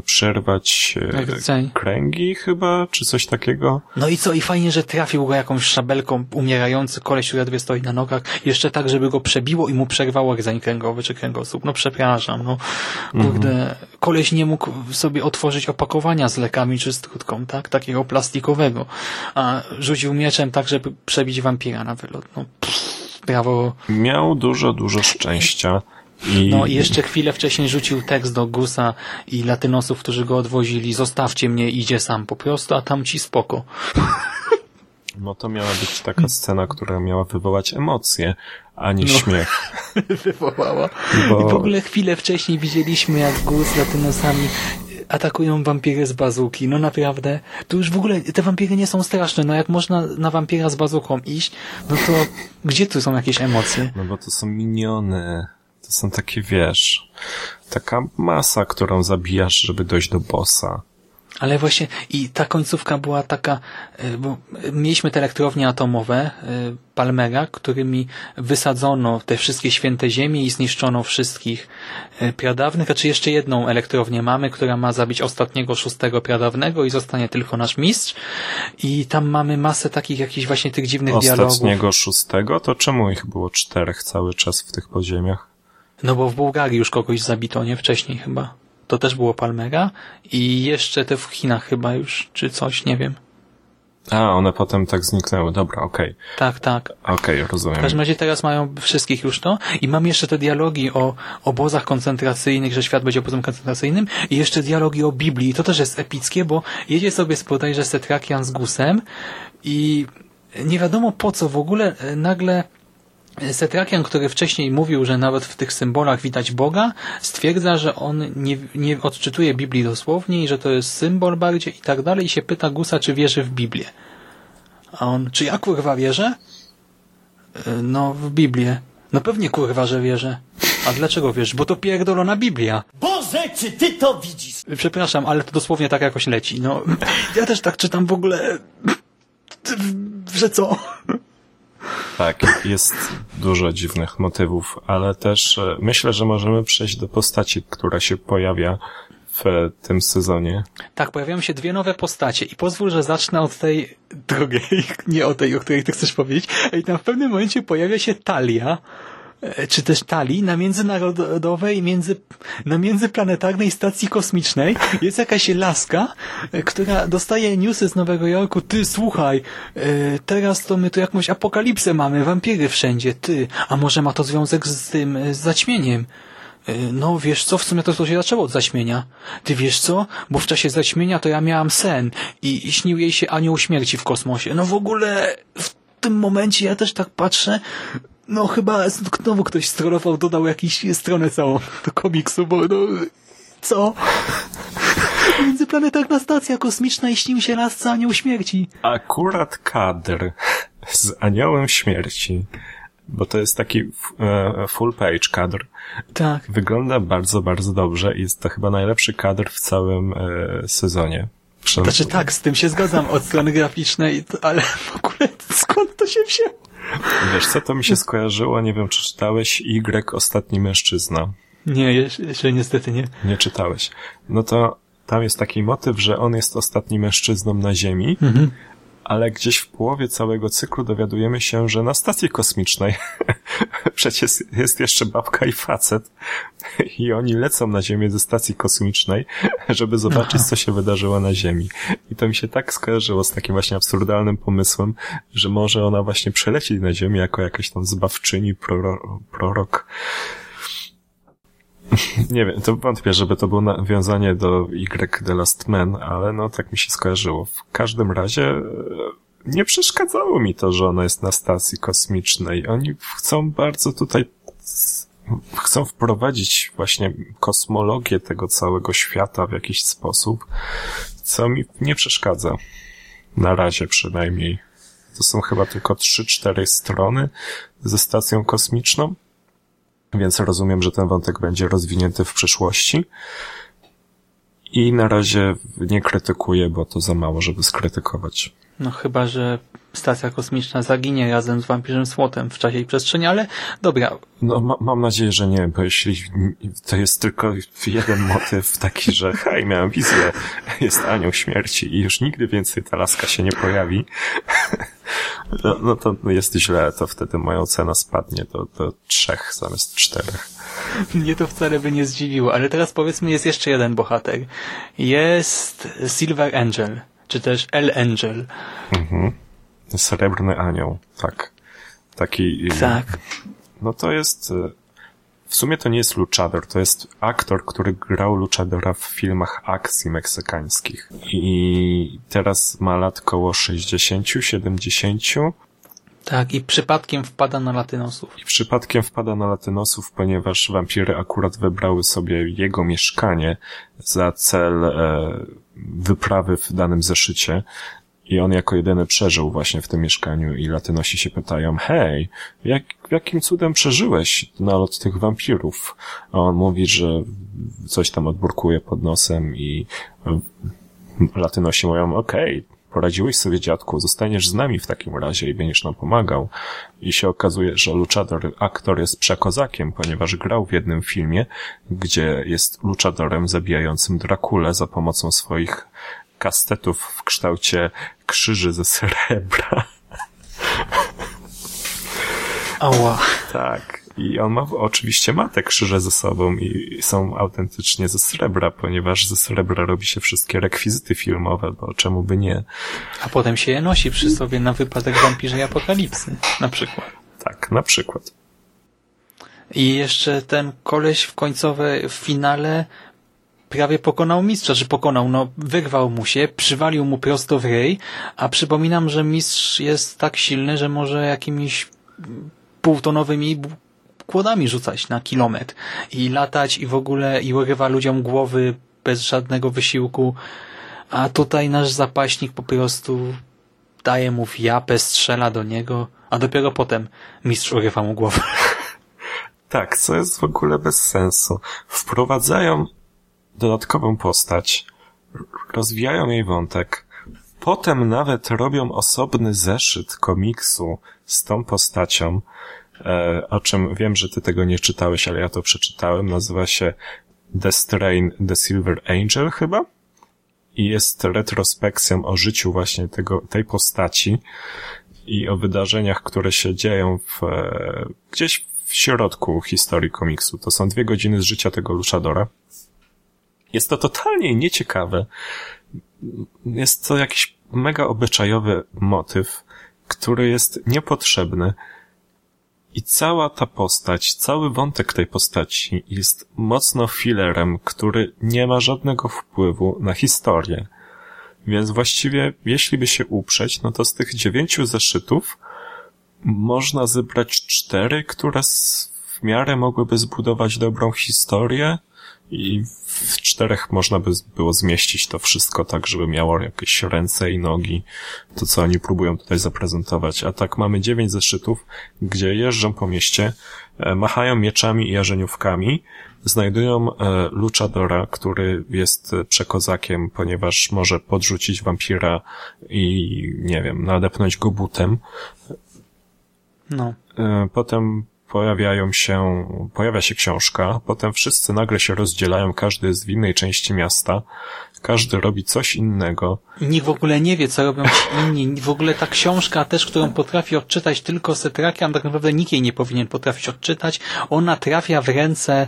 przerwać e, Rdzeń. kręgi chyba, czy coś takiego. No i co? I fajnie, że trafił go jakąś szabelką, umierający koleś ledwie stoi na nogach, jeszcze tak, żeby go przebiło i mu przerwało rdzeń kręgowy czy kręgosłup. No przepraszam, no kurde, koleś nie mógł sobie otworzyć opakowania z lekami czy z trutką, tak? Takiego plastikowego. A rzucił mieczem tak, żeby przebić wampira na wylot. No pff, brawo. Miał dużo, dużo szczęścia. I... No i jeszcze chwilę wcześniej rzucił tekst do Gusa i latynosów, którzy go odwozili. Zostawcie mnie, idzie sam po prostu, a tam ci spoko. No to miała być taka scena, która miała wywołać emocje, a nie No. śmiech. Wywołała. Bo- I w ogóle chwilę wcześniej widzieliśmy, jak Gus z latynosami atakują wampiry z bazuki. No naprawdę. Tu już w ogóle te wampiry nie są straszne. No jak można na wampira z bazuką iść, no to gdzie tu są jakieś emocje? No bo to są miniony. To są takie, wiesz, taka masa, którą zabijasz, żeby dojść do bossa. Ale właśnie i ta końcówka była taka, y, bo mieliśmy te elektrownie atomowe y, Palmera, którymi wysadzono te wszystkie święte ziemie i zniszczono wszystkich y, pradawnych, a czy jeszcze jedną elektrownię mamy, która ma zabić ostatniego szóstego pradawnego i zostanie tylko nasz mistrz i tam mamy masę takich jakichś właśnie tych dziwnych dialogów. Ostatniego szóstego, to czemu ich było czterech cały czas w tych podziemiach? No bo w Bułgarii już kogoś zabito, nie? Wcześniej chyba. To też było Palmera i jeszcze te w Chinach chyba już, czy coś, nie wiem. A, one potem tak zniknęły. Dobra, okej. Tak, tak. Okej, rozumiem. W każdym razie teraz mają wszystkich już to i mam jeszcze te dialogi o obozach koncentracyjnych, że świat będzie obozem koncentracyjnym i jeszcze dialogi o Biblii. I to też jest epickie, bo jedzie sobie z bodajże Setrakian z Gusem i nie wiadomo po co w ogóle e, nagle Setrakian, który wcześniej mówił, że nawet w tych symbolach widać Boga, stwierdza, że on nie, nie odczytuje Biblii dosłownie i że to jest symbol bardziej i tak dalej i się pyta Gusa, czy wierzy w Biblię. A on, czy ja kurwa wierzę? E, No, w Biblię. No pewnie kurwa, że wierzę. A dlaczego wiesz? Bo to pierdolona Biblia. Boże, czy ty to widzisz? Przepraszam, ale to dosłownie tak jakoś leci. No, ja też tak czytam w ogóle, że co? Tak, jest dużo dziwnych motywów, ale też e, myślę, że możemy przejść do postaci, która się pojawia w tym sezonie. Tak, pojawiają się dwie nowe postacie i pozwól, że zacznę od tej drugiej, nie o tej, o której ty chcesz powiedzieć. I tam w pewnym momencie pojawia się Talia, czy też Tali na międzynarodowej, między, na międzyplanetarnej stacji kosmicznej jest jakaś laska, e, która dostaje newsy z Nowego Jorku. Ty, słuchaj, e, teraz to my tu jakąś apokalipsę mamy, wampiry wszędzie, ty. A może ma to związek z tym, e, z zaćmieniem? No, wiesz co, w sumie to, to się zaczęło od zaćmienia. Ty wiesz co? Bo w czasie zaćmienia to ja miałam sen i, i śnił jej się anioł śmierci w kosmosie. No w ogóle w tym momencie ja też tak patrzę, no chyba znowu ktoś strollował, dodał jakąś stronę całą do komiksu, bo no, co? Międzyplanetarna stacja kosmiczna i śnił się lasce anioł śmierci. Akurat kadr z Aniołem Śmierci, bo to jest taki e, full page kadr, Tak. wygląda bardzo, bardzo dobrze i jest to chyba najlepszy kadr w całym e, sezonie. Znaczy tak, z tym się zgadzam od strony graficznej, ale w ogóle skąd to się wzięło? Wiesz co, to mi się skojarzyło, nie wiem czy czytałeś Y, Ostatni Mężczyzna. Nie, jeszcze, niestety nie. Nie czytałeś. No to tam jest taki motyw, że on jest ostatnim mężczyzną na Ziemi, Mhm. Ale gdzieś w połowie całego cyklu dowiadujemy się, że na stacji kosmicznej przecież jest jeszcze babka i facet i oni lecą na Ziemię ze stacji kosmicznej, żeby zobaczyć, co się wydarzyło na Ziemi. I to mi się tak skojarzyło z takim właśnie absurdalnym pomysłem, że może ona właśnie przelecieć na Ziemię jako jakaś tam zbawczyni, proro prorok. Nie wiem, to wątpię, żeby to było nawiązanie do Y The Last Man, ale no tak mi się skojarzyło. W każdym razie e, nie przeszkadzało mi to, że ona jest na stacji kosmicznej. Oni chcą bardzo tutaj chcą wprowadzić właśnie kosmologię tego całego świata w jakiś sposób, co mi nie przeszkadza. Na razie przynajmniej. To są chyba tylko 3-4 strony ze stacją kosmiczną. Więc rozumiem, że ten wątek będzie rozwinięty w przyszłości. I na razie nie krytykuję, bo to za mało, żeby skrytykować. No chyba, że stacja kosmiczna zaginie razem z wampirem słotem w czasie i przestrzeni, ale dobra, No, ma, mam nadzieję, że nie, bo jeśli to jest tylko jeden motyw taki, że hej, miałem wizję, jest anioł śmierci i już nigdy więcej ta laska się nie pojawi, no, no to jest źle, to wtedy moja ocena spadnie do, do trzech zamiast czterech. mnie to wcale by nie zdziwiło, ale teraz powiedzmy jest jeszcze jeden bohater. Jest Silver Angel, czy też El Angel. Srebrny anioł, tak. Taki, Tak. no to jest e, w sumie to nie jest luchador, to jest aktor, który grał luchadora w filmach akcji meksykańskich. I teraz ma lat koło 60, 70 Tak, i przypadkiem wpada na latynosów. i przypadkiem wpada na latynosów, ponieważ wampiry akurat wybrały sobie jego mieszkanie za cel e, wyprawy w danym zeszycie. I on jako jedyny przeżył właśnie w tym mieszkaniu i latynosi się pytają, hej, jak, jakim cudem przeżyłeś nalot tych wampirów? A on mówi, że coś tam odburkuje pod nosem i latynosi mówią, okej, poradziłeś sobie dziadku, zostaniesz z nami w takim razie i będziesz nam pomagał. I się okazuje, że luchador, aktor jest przekozakiem, ponieważ grał w jednym filmie, gdzie jest luchadorem zabijającym Drakulę za pomocą swoich kastetów w kształcie krzyży ze srebra. Ała. Tak. I on ma, oczywiście ma te krzyże ze sobą i są autentycznie ze srebra, ponieważ ze srebra robi się wszystkie rekwizyty filmowe, bo czemu by nie? A potem się je nosi przy sobie na wypadek wampirzej apokalipsy, na przykład. Tak, na przykład. I jeszcze ten koleś w końcowe, w finale prawie pokonał mistrza, że pokonał, no wyrwał mu się, przywalił mu prosto w ryj, a przypominam, że mistrz jest tak silny, że może jakimiś półtonowymi kłodami rzucać na kilometr i latać i w ogóle i urywa ludziom głowy bez żadnego wysiłku, a tutaj nasz zapaśnik po prostu daje mu w japę, strzela do niego, a dopiero potem mistrz urywa mu głowę. Tak, co jest w ogóle bez sensu. Wprowadzają dodatkową postać, rozwijają jej wątek, potem nawet robią osobny zeszyt komiksu z tą postacią, o czym wiem, że ty tego nie czytałeś, ale ja to przeczytałem. Nazywa się The Strain The Silver Angel chyba? I jest retrospekcją o życiu właśnie tego, tej postaci i o wydarzeniach, które się dzieją w, e, gdzieś w środku historii komiksu. To są dwie godziny z życia tego luchadora. Jest to totalnie nieciekawe. Jest to jakiś mega obyczajowy motyw, który jest niepotrzebny. I cała ta postać, cały wątek tej postaci jest mocno filerem, który nie ma żadnego wpływu na historię. Więc właściwie, jeśli by się uprzeć, no to z tych dziewięciu zeszytów można zebrać cztery, które w miarę mogłyby zbudować dobrą historię i w czterech można by było zmieścić to wszystko tak, żeby miało jakieś ręce i nogi, to co oni próbują tutaj zaprezentować. A tak mamy dziewięć zeszytów, gdzie jeżdżą po mieście, e, machają mieczami i jarzeniówkami, znajdują e, luchadora, który jest e, przekozakiem, ponieważ może podrzucić wampira i, nie wiem, nadepnąć go butem. No. E, Potem pojawiają się, pojawia się książka, potem wszyscy nagle się rozdzielają, każdy jest w innej części miasta, każdy robi coś innego. Nikt w ogóle nie wie, co robią ci inni. W ogóle ta książka też, którą potrafi odczytać tylko Setrakian, tak naprawdę nikt jej nie powinien potrafić odczytać. Ona trafia w ręce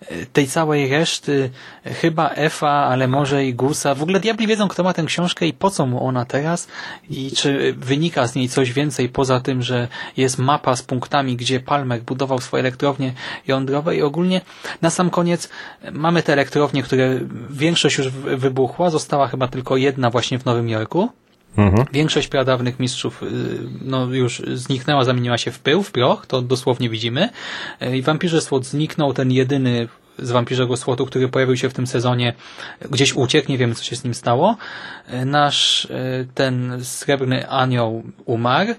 e, tej całej reszty, e, chyba Efa, ale może i Gusa. W ogóle diabli wiedzą, kto ma tę książkę i po co mu ona teraz i czy wynika z niej coś więcej poza tym, że jest mapa z punktami, gdzie Palmer budował swoje elektrownie jądrowe i ogólnie na sam koniec e, mamy te elektrownie, które większość już wy- wybuchła, została chyba tylko jedna właśnie w Nowym Jorku. Większość pradawnych mistrzów y, no, już zniknęła, zamieniła się w pył, w proch, to dosłownie widzimy. Y, I wampirze słod zniknął, ten jedyny z wampirzego słotu, który pojawił się w tym sezonie, gdzieś uciekł, nie wiemy co się z nim stało. Y, Nasz ten srebrny anioł umarł.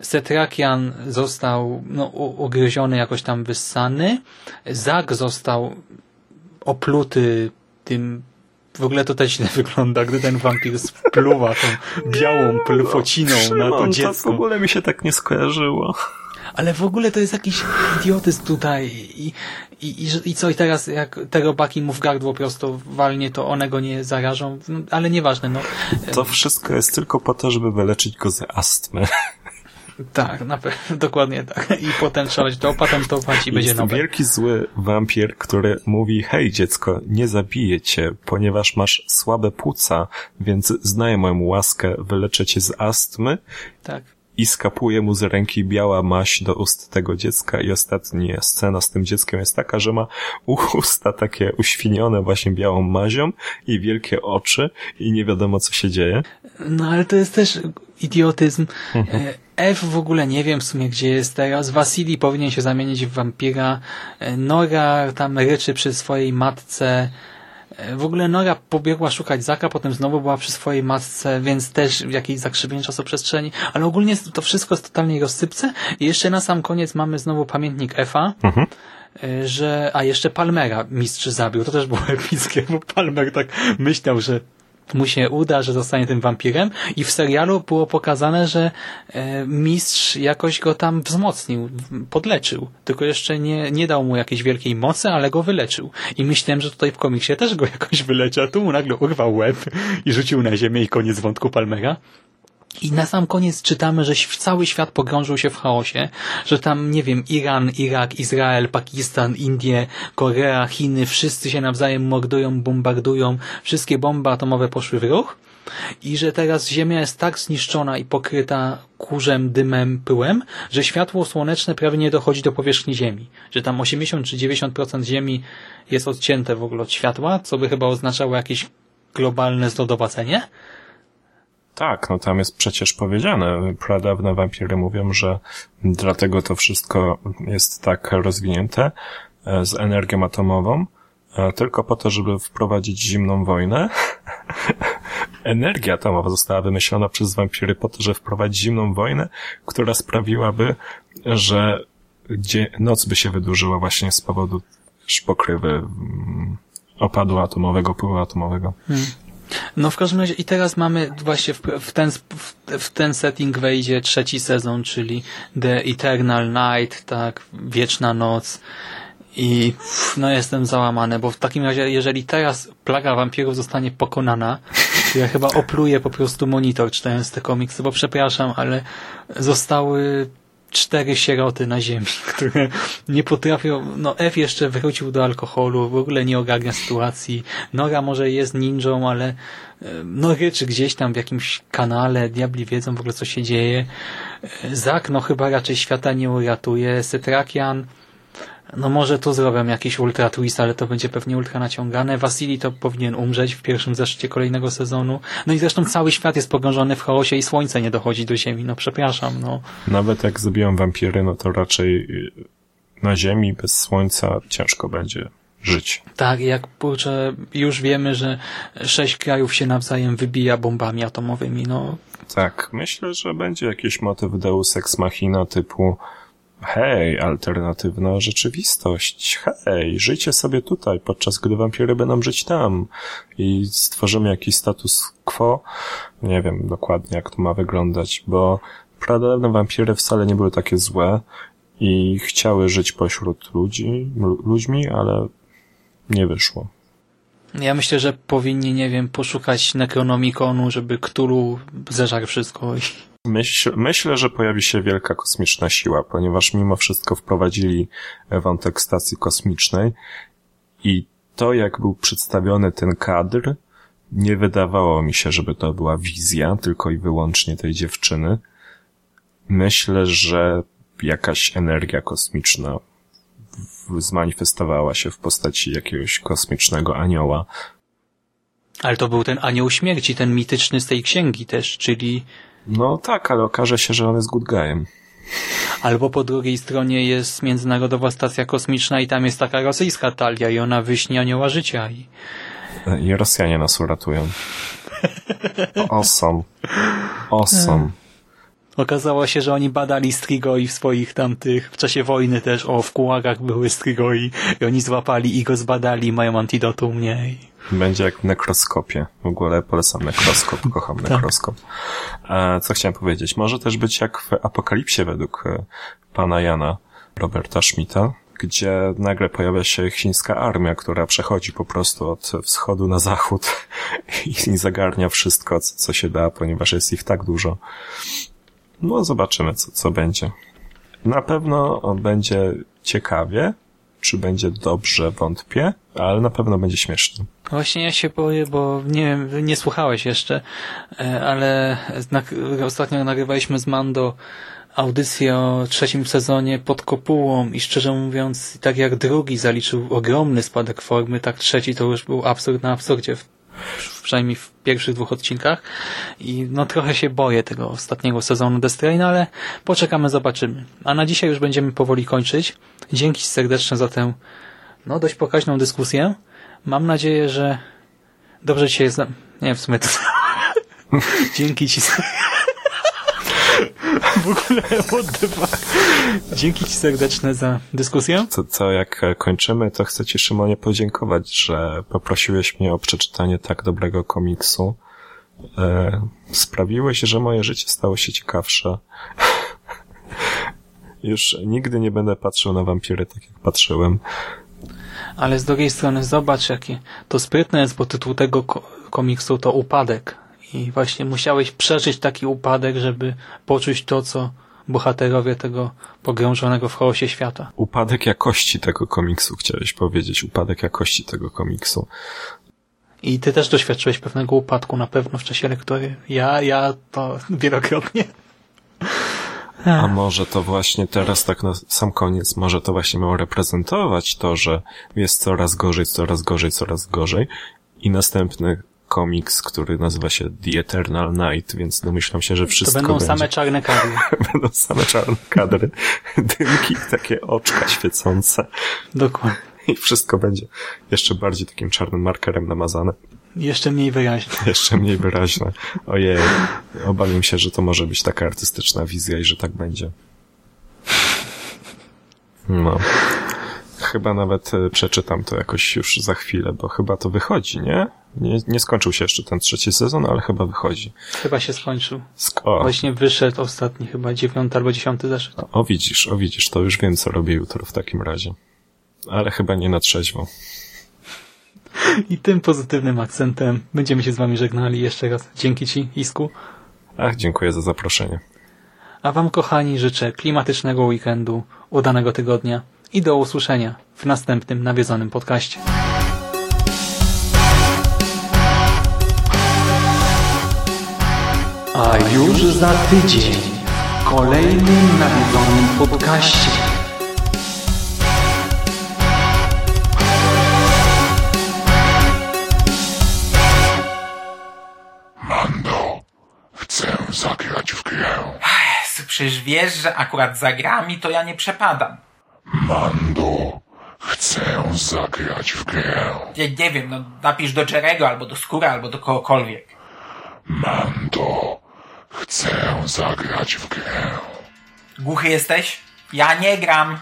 Setrakian został no, ugryziony, jakoś tam wyssany. Zag został opluty tym w ogóle to też źle wygląda, gdy ten wampir spluwa tą białą plfociną na to dziecko. to w ogóle mi się tak nie skojarzyło. Ale w ogóle to jest jakiś idiotyzm tutaj i, i, i, i co, i teraz jak te robaki mu w gardło prosto walnie, to one go nie zarażą, no, ale nieważne, no. To wszystko jest tylko po to, żeby wyleczyć go z astmy. Tak, na pewno, dokładnie tak. I potem trzeba będzie to opatentować i będzie jest nowe. wielki zły wampir, który mówi, hej dziecko, nie zabiję cię, ponieważ masz słabe płuca, więc znaję moją łaskę, wyleczę cię z astmy Tak. i skapuje mu z ręki biała maść do ust tego dziecka i ostatnia scena z tym dzieckiem jest taka, że ma usta takie uświnione właśnie białą mazią i wielkie oczy i nie wiadomo co się dzieje. No ale to jest też idiotyzm. E, F w ogóle nie wiem w sumie gdzie jest teraz. Wasili powinien się zamienić w wampira. E, Nora tam ryczy przy swojej matce. E, W ogóle Nora pobiegła szukać Zaka, potem znowu była przy swojej matce, więc też jakieś zakrzywienie czasoprzestrzeni, ale ogólnie to wszystko jest totalnie rozsypce i jeszcze na sam koniec mamy znowu pamiętnik Efa, e, że, a jeszcze Palmera mistrz zabił, to też było epickie, bo Palmer tak myślał, że mu się uda, że zostanie tym wampirem i w serialu było pokazane, że e, mistrz jakoś go tam wzmocnił, podleczył, tylko jeszcze nie, nie dał mu jakiejś wielkiej mocy, ale go wyleczył. I myślałem, że tutaj w komiksie też go jakoś wyleczy, a tu mu nagle urwał łeb i rzucił na ziemię i koniec wątku Palmera. I na sam koniec czytamy, że cały świat pogrążył się w chaosie, że tam, nie wiem, Iran, Irak, Izrael, Pakistan, Indie, Korea, Chiny, wszyscy się nawzajem mordują, bombardują, wszystkie bomby atomowe poszły w ruch i że teraz Ziemia jest tak zniszczona i pokryta kurzem, dymem, pyłem, że światło słoneczne prawie nie dochodzi do powierzchni Ziemi. Że tam 80 czy 90% Ziemi jest odcięte w ogóle od światła, co by chyba oznaczało jakieś globalne zlodowacenie. Tak, no tam jest przecież powiedziane, pradawne wampiry mówią, że dlatego to wszystko jest tak rozwinięte e, z energią atomową, e, tylko po to, żeby wprowadzić zimną wojnę. Energia atomowa została wymyślona przez wampiry po to, żeby wprowadzić zimną wojnę, która sprawiłaby, że noc by się wydłużyła właśnie z powodu pokrywy mm, opadu atomowego, pyłu atomowego. No w każdym razie i teraz mamy właśnie w, w, ten, w, w ten setting wejdzie trzeci sezon, czyli The Eternal Night, tak, Wieczna Noc i no jestem załamany, bo w takim razie jeżeli teraz plaga wampirów zostanie pokonana, to ja chyba opluję po prostu monitor czytając te komiksy, bo przepraszam, ale zostały cztery sieroty na ziemi, które nie potrafią, no F jeszcze wrócił do alkoholu, w ogóle nie ogarnia sytuacji, Nora może jest ninją, ale e, no ryczy gdzieś tam w jakimś kanale, diabli wiedzą w ogóle co się dzieje, E, Zak no chyba raczej świata nie uratuje, Setrakian no może tu zrobią jakiś ultra twist, ale to będzie pewnie ultra naciągane. Wasili to powinien umrzeć w pierwszym zeszcie kolejnego sezonu. No i zresztą cały świat jest pogrążony w chaosie i słońce nie dochodzi do ziemi. No przepraszam, no. Nawet jak zabiją wampiry, no to raczej y, na ziemi bez słońca ciężko będzie żyć. Tak, jak kurczę, już wiemy, że sześć krajów się nawzajem wybija bombami atomowymi, no. Tak, myślę, że będzie jakiś motyw Deus Ex Machina typu hej, alternatywna rzeczywistość, hej, żyjcie sobie tutaj, podczas gdy wampiry będą żyć tam i stworzymy jakiś status quo. Nie wiem dokładnie, jak to ma wyglądać, bo pradawne wampiry wcale nie były takie złe i chciały żyć pośród ludzi, lu- ludźmi, ale nie wyszło. Ja myślę, że powinni, nie wiem, poszukać Necronomiconu, żeby Cthulhu zeżarł wszystko i Myśl, myślę, że pojawi się wielka kosmiczna siła, ponieważ mimo wszystko wprowadzili wątek stacji kosmicznej i to, jak był przedstawiony ten kadr, nie wydawało mi się, żeby to była wizja tylko i wyłącznie tej dziewczyny. Myślę, że jakaś energia kosmiczna zmanifestowała się w postaci jakiegoś kosmicznego anioła. Ale to był ten anioł śmierci, ten mityczny z tej księgi też, czyli No tak, ale okaże się, że on jest good guyem. albo po drugiej stronie jest Międzynarodowa Stacja Kosmiczna i tam jest taka rosyjska talia i ona wyśni anioła życia i I Rosjanie nas uratują. Awesome. Awesome. okazało się, że oni badali strigoi w swoich tamtych, w czasie wojny też, o, w kułagach były strigoi i oni złapali i go zbadali, mają antidotum, nie? I... Będzie jak w nekroskopie. W ogóle polecam nekroskop, kocham nekroskop. E, co chciałem powiedzieć? Może też być jak w Apokalipsie według e, pana Jana Roberta Schmidta, gdzie nagle pojawia się chińska armia, która przechodzi po prostu od wschodu na zachód i zagarnia wszystko, co, co się da, ponieważ jest ich tak dużo. No, zobaczymy, co, co będzie. Na pewno będzie ciekawie Czy będzie dobrze, wątpię, ale na pewno będzie śmieszny. Właśnie ja się boję, bo nie wiem, nie słuchałeś jeszcze, e, ale ostatnio nagrywaliśmy z Mando audycję o trzecim sezonie pod kopułą i szczerze mówiąc, tak jak drugi zaliczył ogromny spadek formy, tak trzeci to już był absurd na absurdzie, przynajmniej w pierwszych dwóch odcinkach i no trochę się boję tego ostatniego sezonu Strain, ale poczekamy, zobaczymy. A na dzisiaj już będziemy powoli kończyć. Dzięki serdeczne za tę no dość pokaźną dyskusję. Mam nadzieję, że dobrze Cię znam. Nie, w sumie to... Dzięki Ci... w ogóle what the fuck. Dzięki Ci serdeczne za dyskusję. To, to jak kończymy, to chcę Ci, Szymonie, podziękować, że poprosiłeś mnie o przeczytanie tak dobrego komiksu. E, sprawiłeś, że moje życie stało się ciekawsze. Już nigdy nie będę patrzył na wampiry tak, jak patrzyłem. Ale z drugiej strony zobacz, jakie to sprytne jest, bo tytuł tego ko- komiksu to Upadek. I właśnie musiałeś przeżyć taki upadek, żeby poczuć to, co bohaterowie tego pogrążonego w chaosie świata. Upadek jakości tego komiksu, chciałeś powiedzieć. Upadek jakości tego komiksu. I ty też doświadczyłeś pewnego upadku na pewno w czasie lektury. Ja, ja to wielokrotnie. A może to właśnie teraz tak na sam koniec, może to właśnie miało reprezentować to, że jest coraz gorzej, coraz gorzej, coraz gorzej i następny komiks, który nazywa się The Eternal Night, więc domyślam się, że To wszystko będą będzie... same czarne kadry. będą same czarne kadry, dymki takie oczka świecące Dokładnie. i wszystko będzie jeszcze bardziej takim czarnym markerem namazane. Jeszcze mniej wyraźnie. Jeszcze mniej wyraźne. Ojej, obawiam się, że to może być taka artystyczna wizja i że tak będzie. No. Chyba nawet e, przeczytam to jakoś już za chwilę, bo chyba to wychodzi, nie? Nie, nie skończył się jeszcze ten trzeci sezon, ale chyba wychodzi. Chyba się skończył. Sk- o, Właśnie wyszedł ostatni, chyba dziewiąty albo dziesiąty zeszyt. o widzisz, o widzisz, to już wiem, co robię jutro w takim razie. Ale chyba nie na trzeźwo. I tym pozytywnym akcentem będziemy się z wami żegnali jeszcze raz. Dzięki ci, Isku. Ach, dziękuję za zaproszenie. A wam, kochani, życzę klimatycznego weekendu, udanego tygodnia i do usłyszenia w następnym nawiedzonym podcaście. Już za tydzień w kolejnym nawiedzonym podcaście. Mando, chcę zagrać w grę. Ech, Przecież wiesz, że akurat za grami to ja nie przepadam. Mando, chcę zagrać w grę. Nie, nie wiem, no napisz do Jerego, albo do Skóra, albo do kogokolwiek. Mando, chcę zagrać w grę. Głuchy jesteś? Ja nie gram.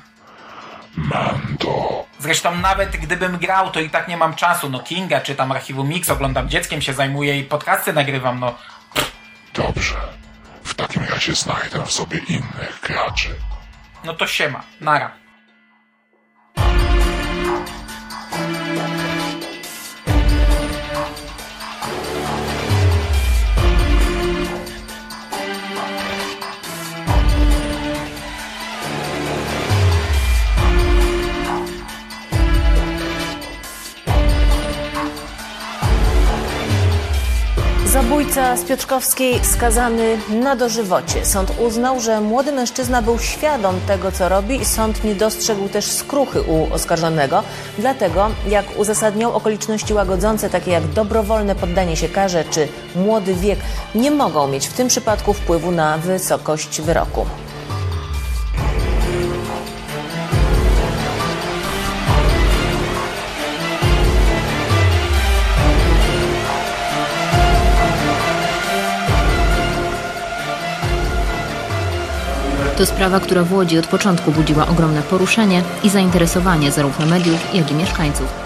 Mando, Zresztą nawet gdybym grał, to i tak nie mam czasu. No Kinga, czytam archiwum Mix, oglądam dzieckiem, się zajmuję i podcasty nagrywam, no. dobrze. W takim razie znajdę w sobie innych graczy. No to siema. Nara. Zabójca z Piotrkowskiej skazany na dożywocie. Sąd uznał, że młody mężczyzna był świadom tego, co robi i sąd nie dostrzegł też skruchy u oskarżonego. Dlatego, jak uzasadniał okoliczności łagodzące, takie jak dobrowolne poddanie się karze czy młody wiek, nie mogą mieć w tym przypadku wpływu na wysokość wyroku. To sprawa, która w Łodzi od początku budziła ogromne poruszenie i zainteresowanie zarówno mediów, jak i mieszkańców.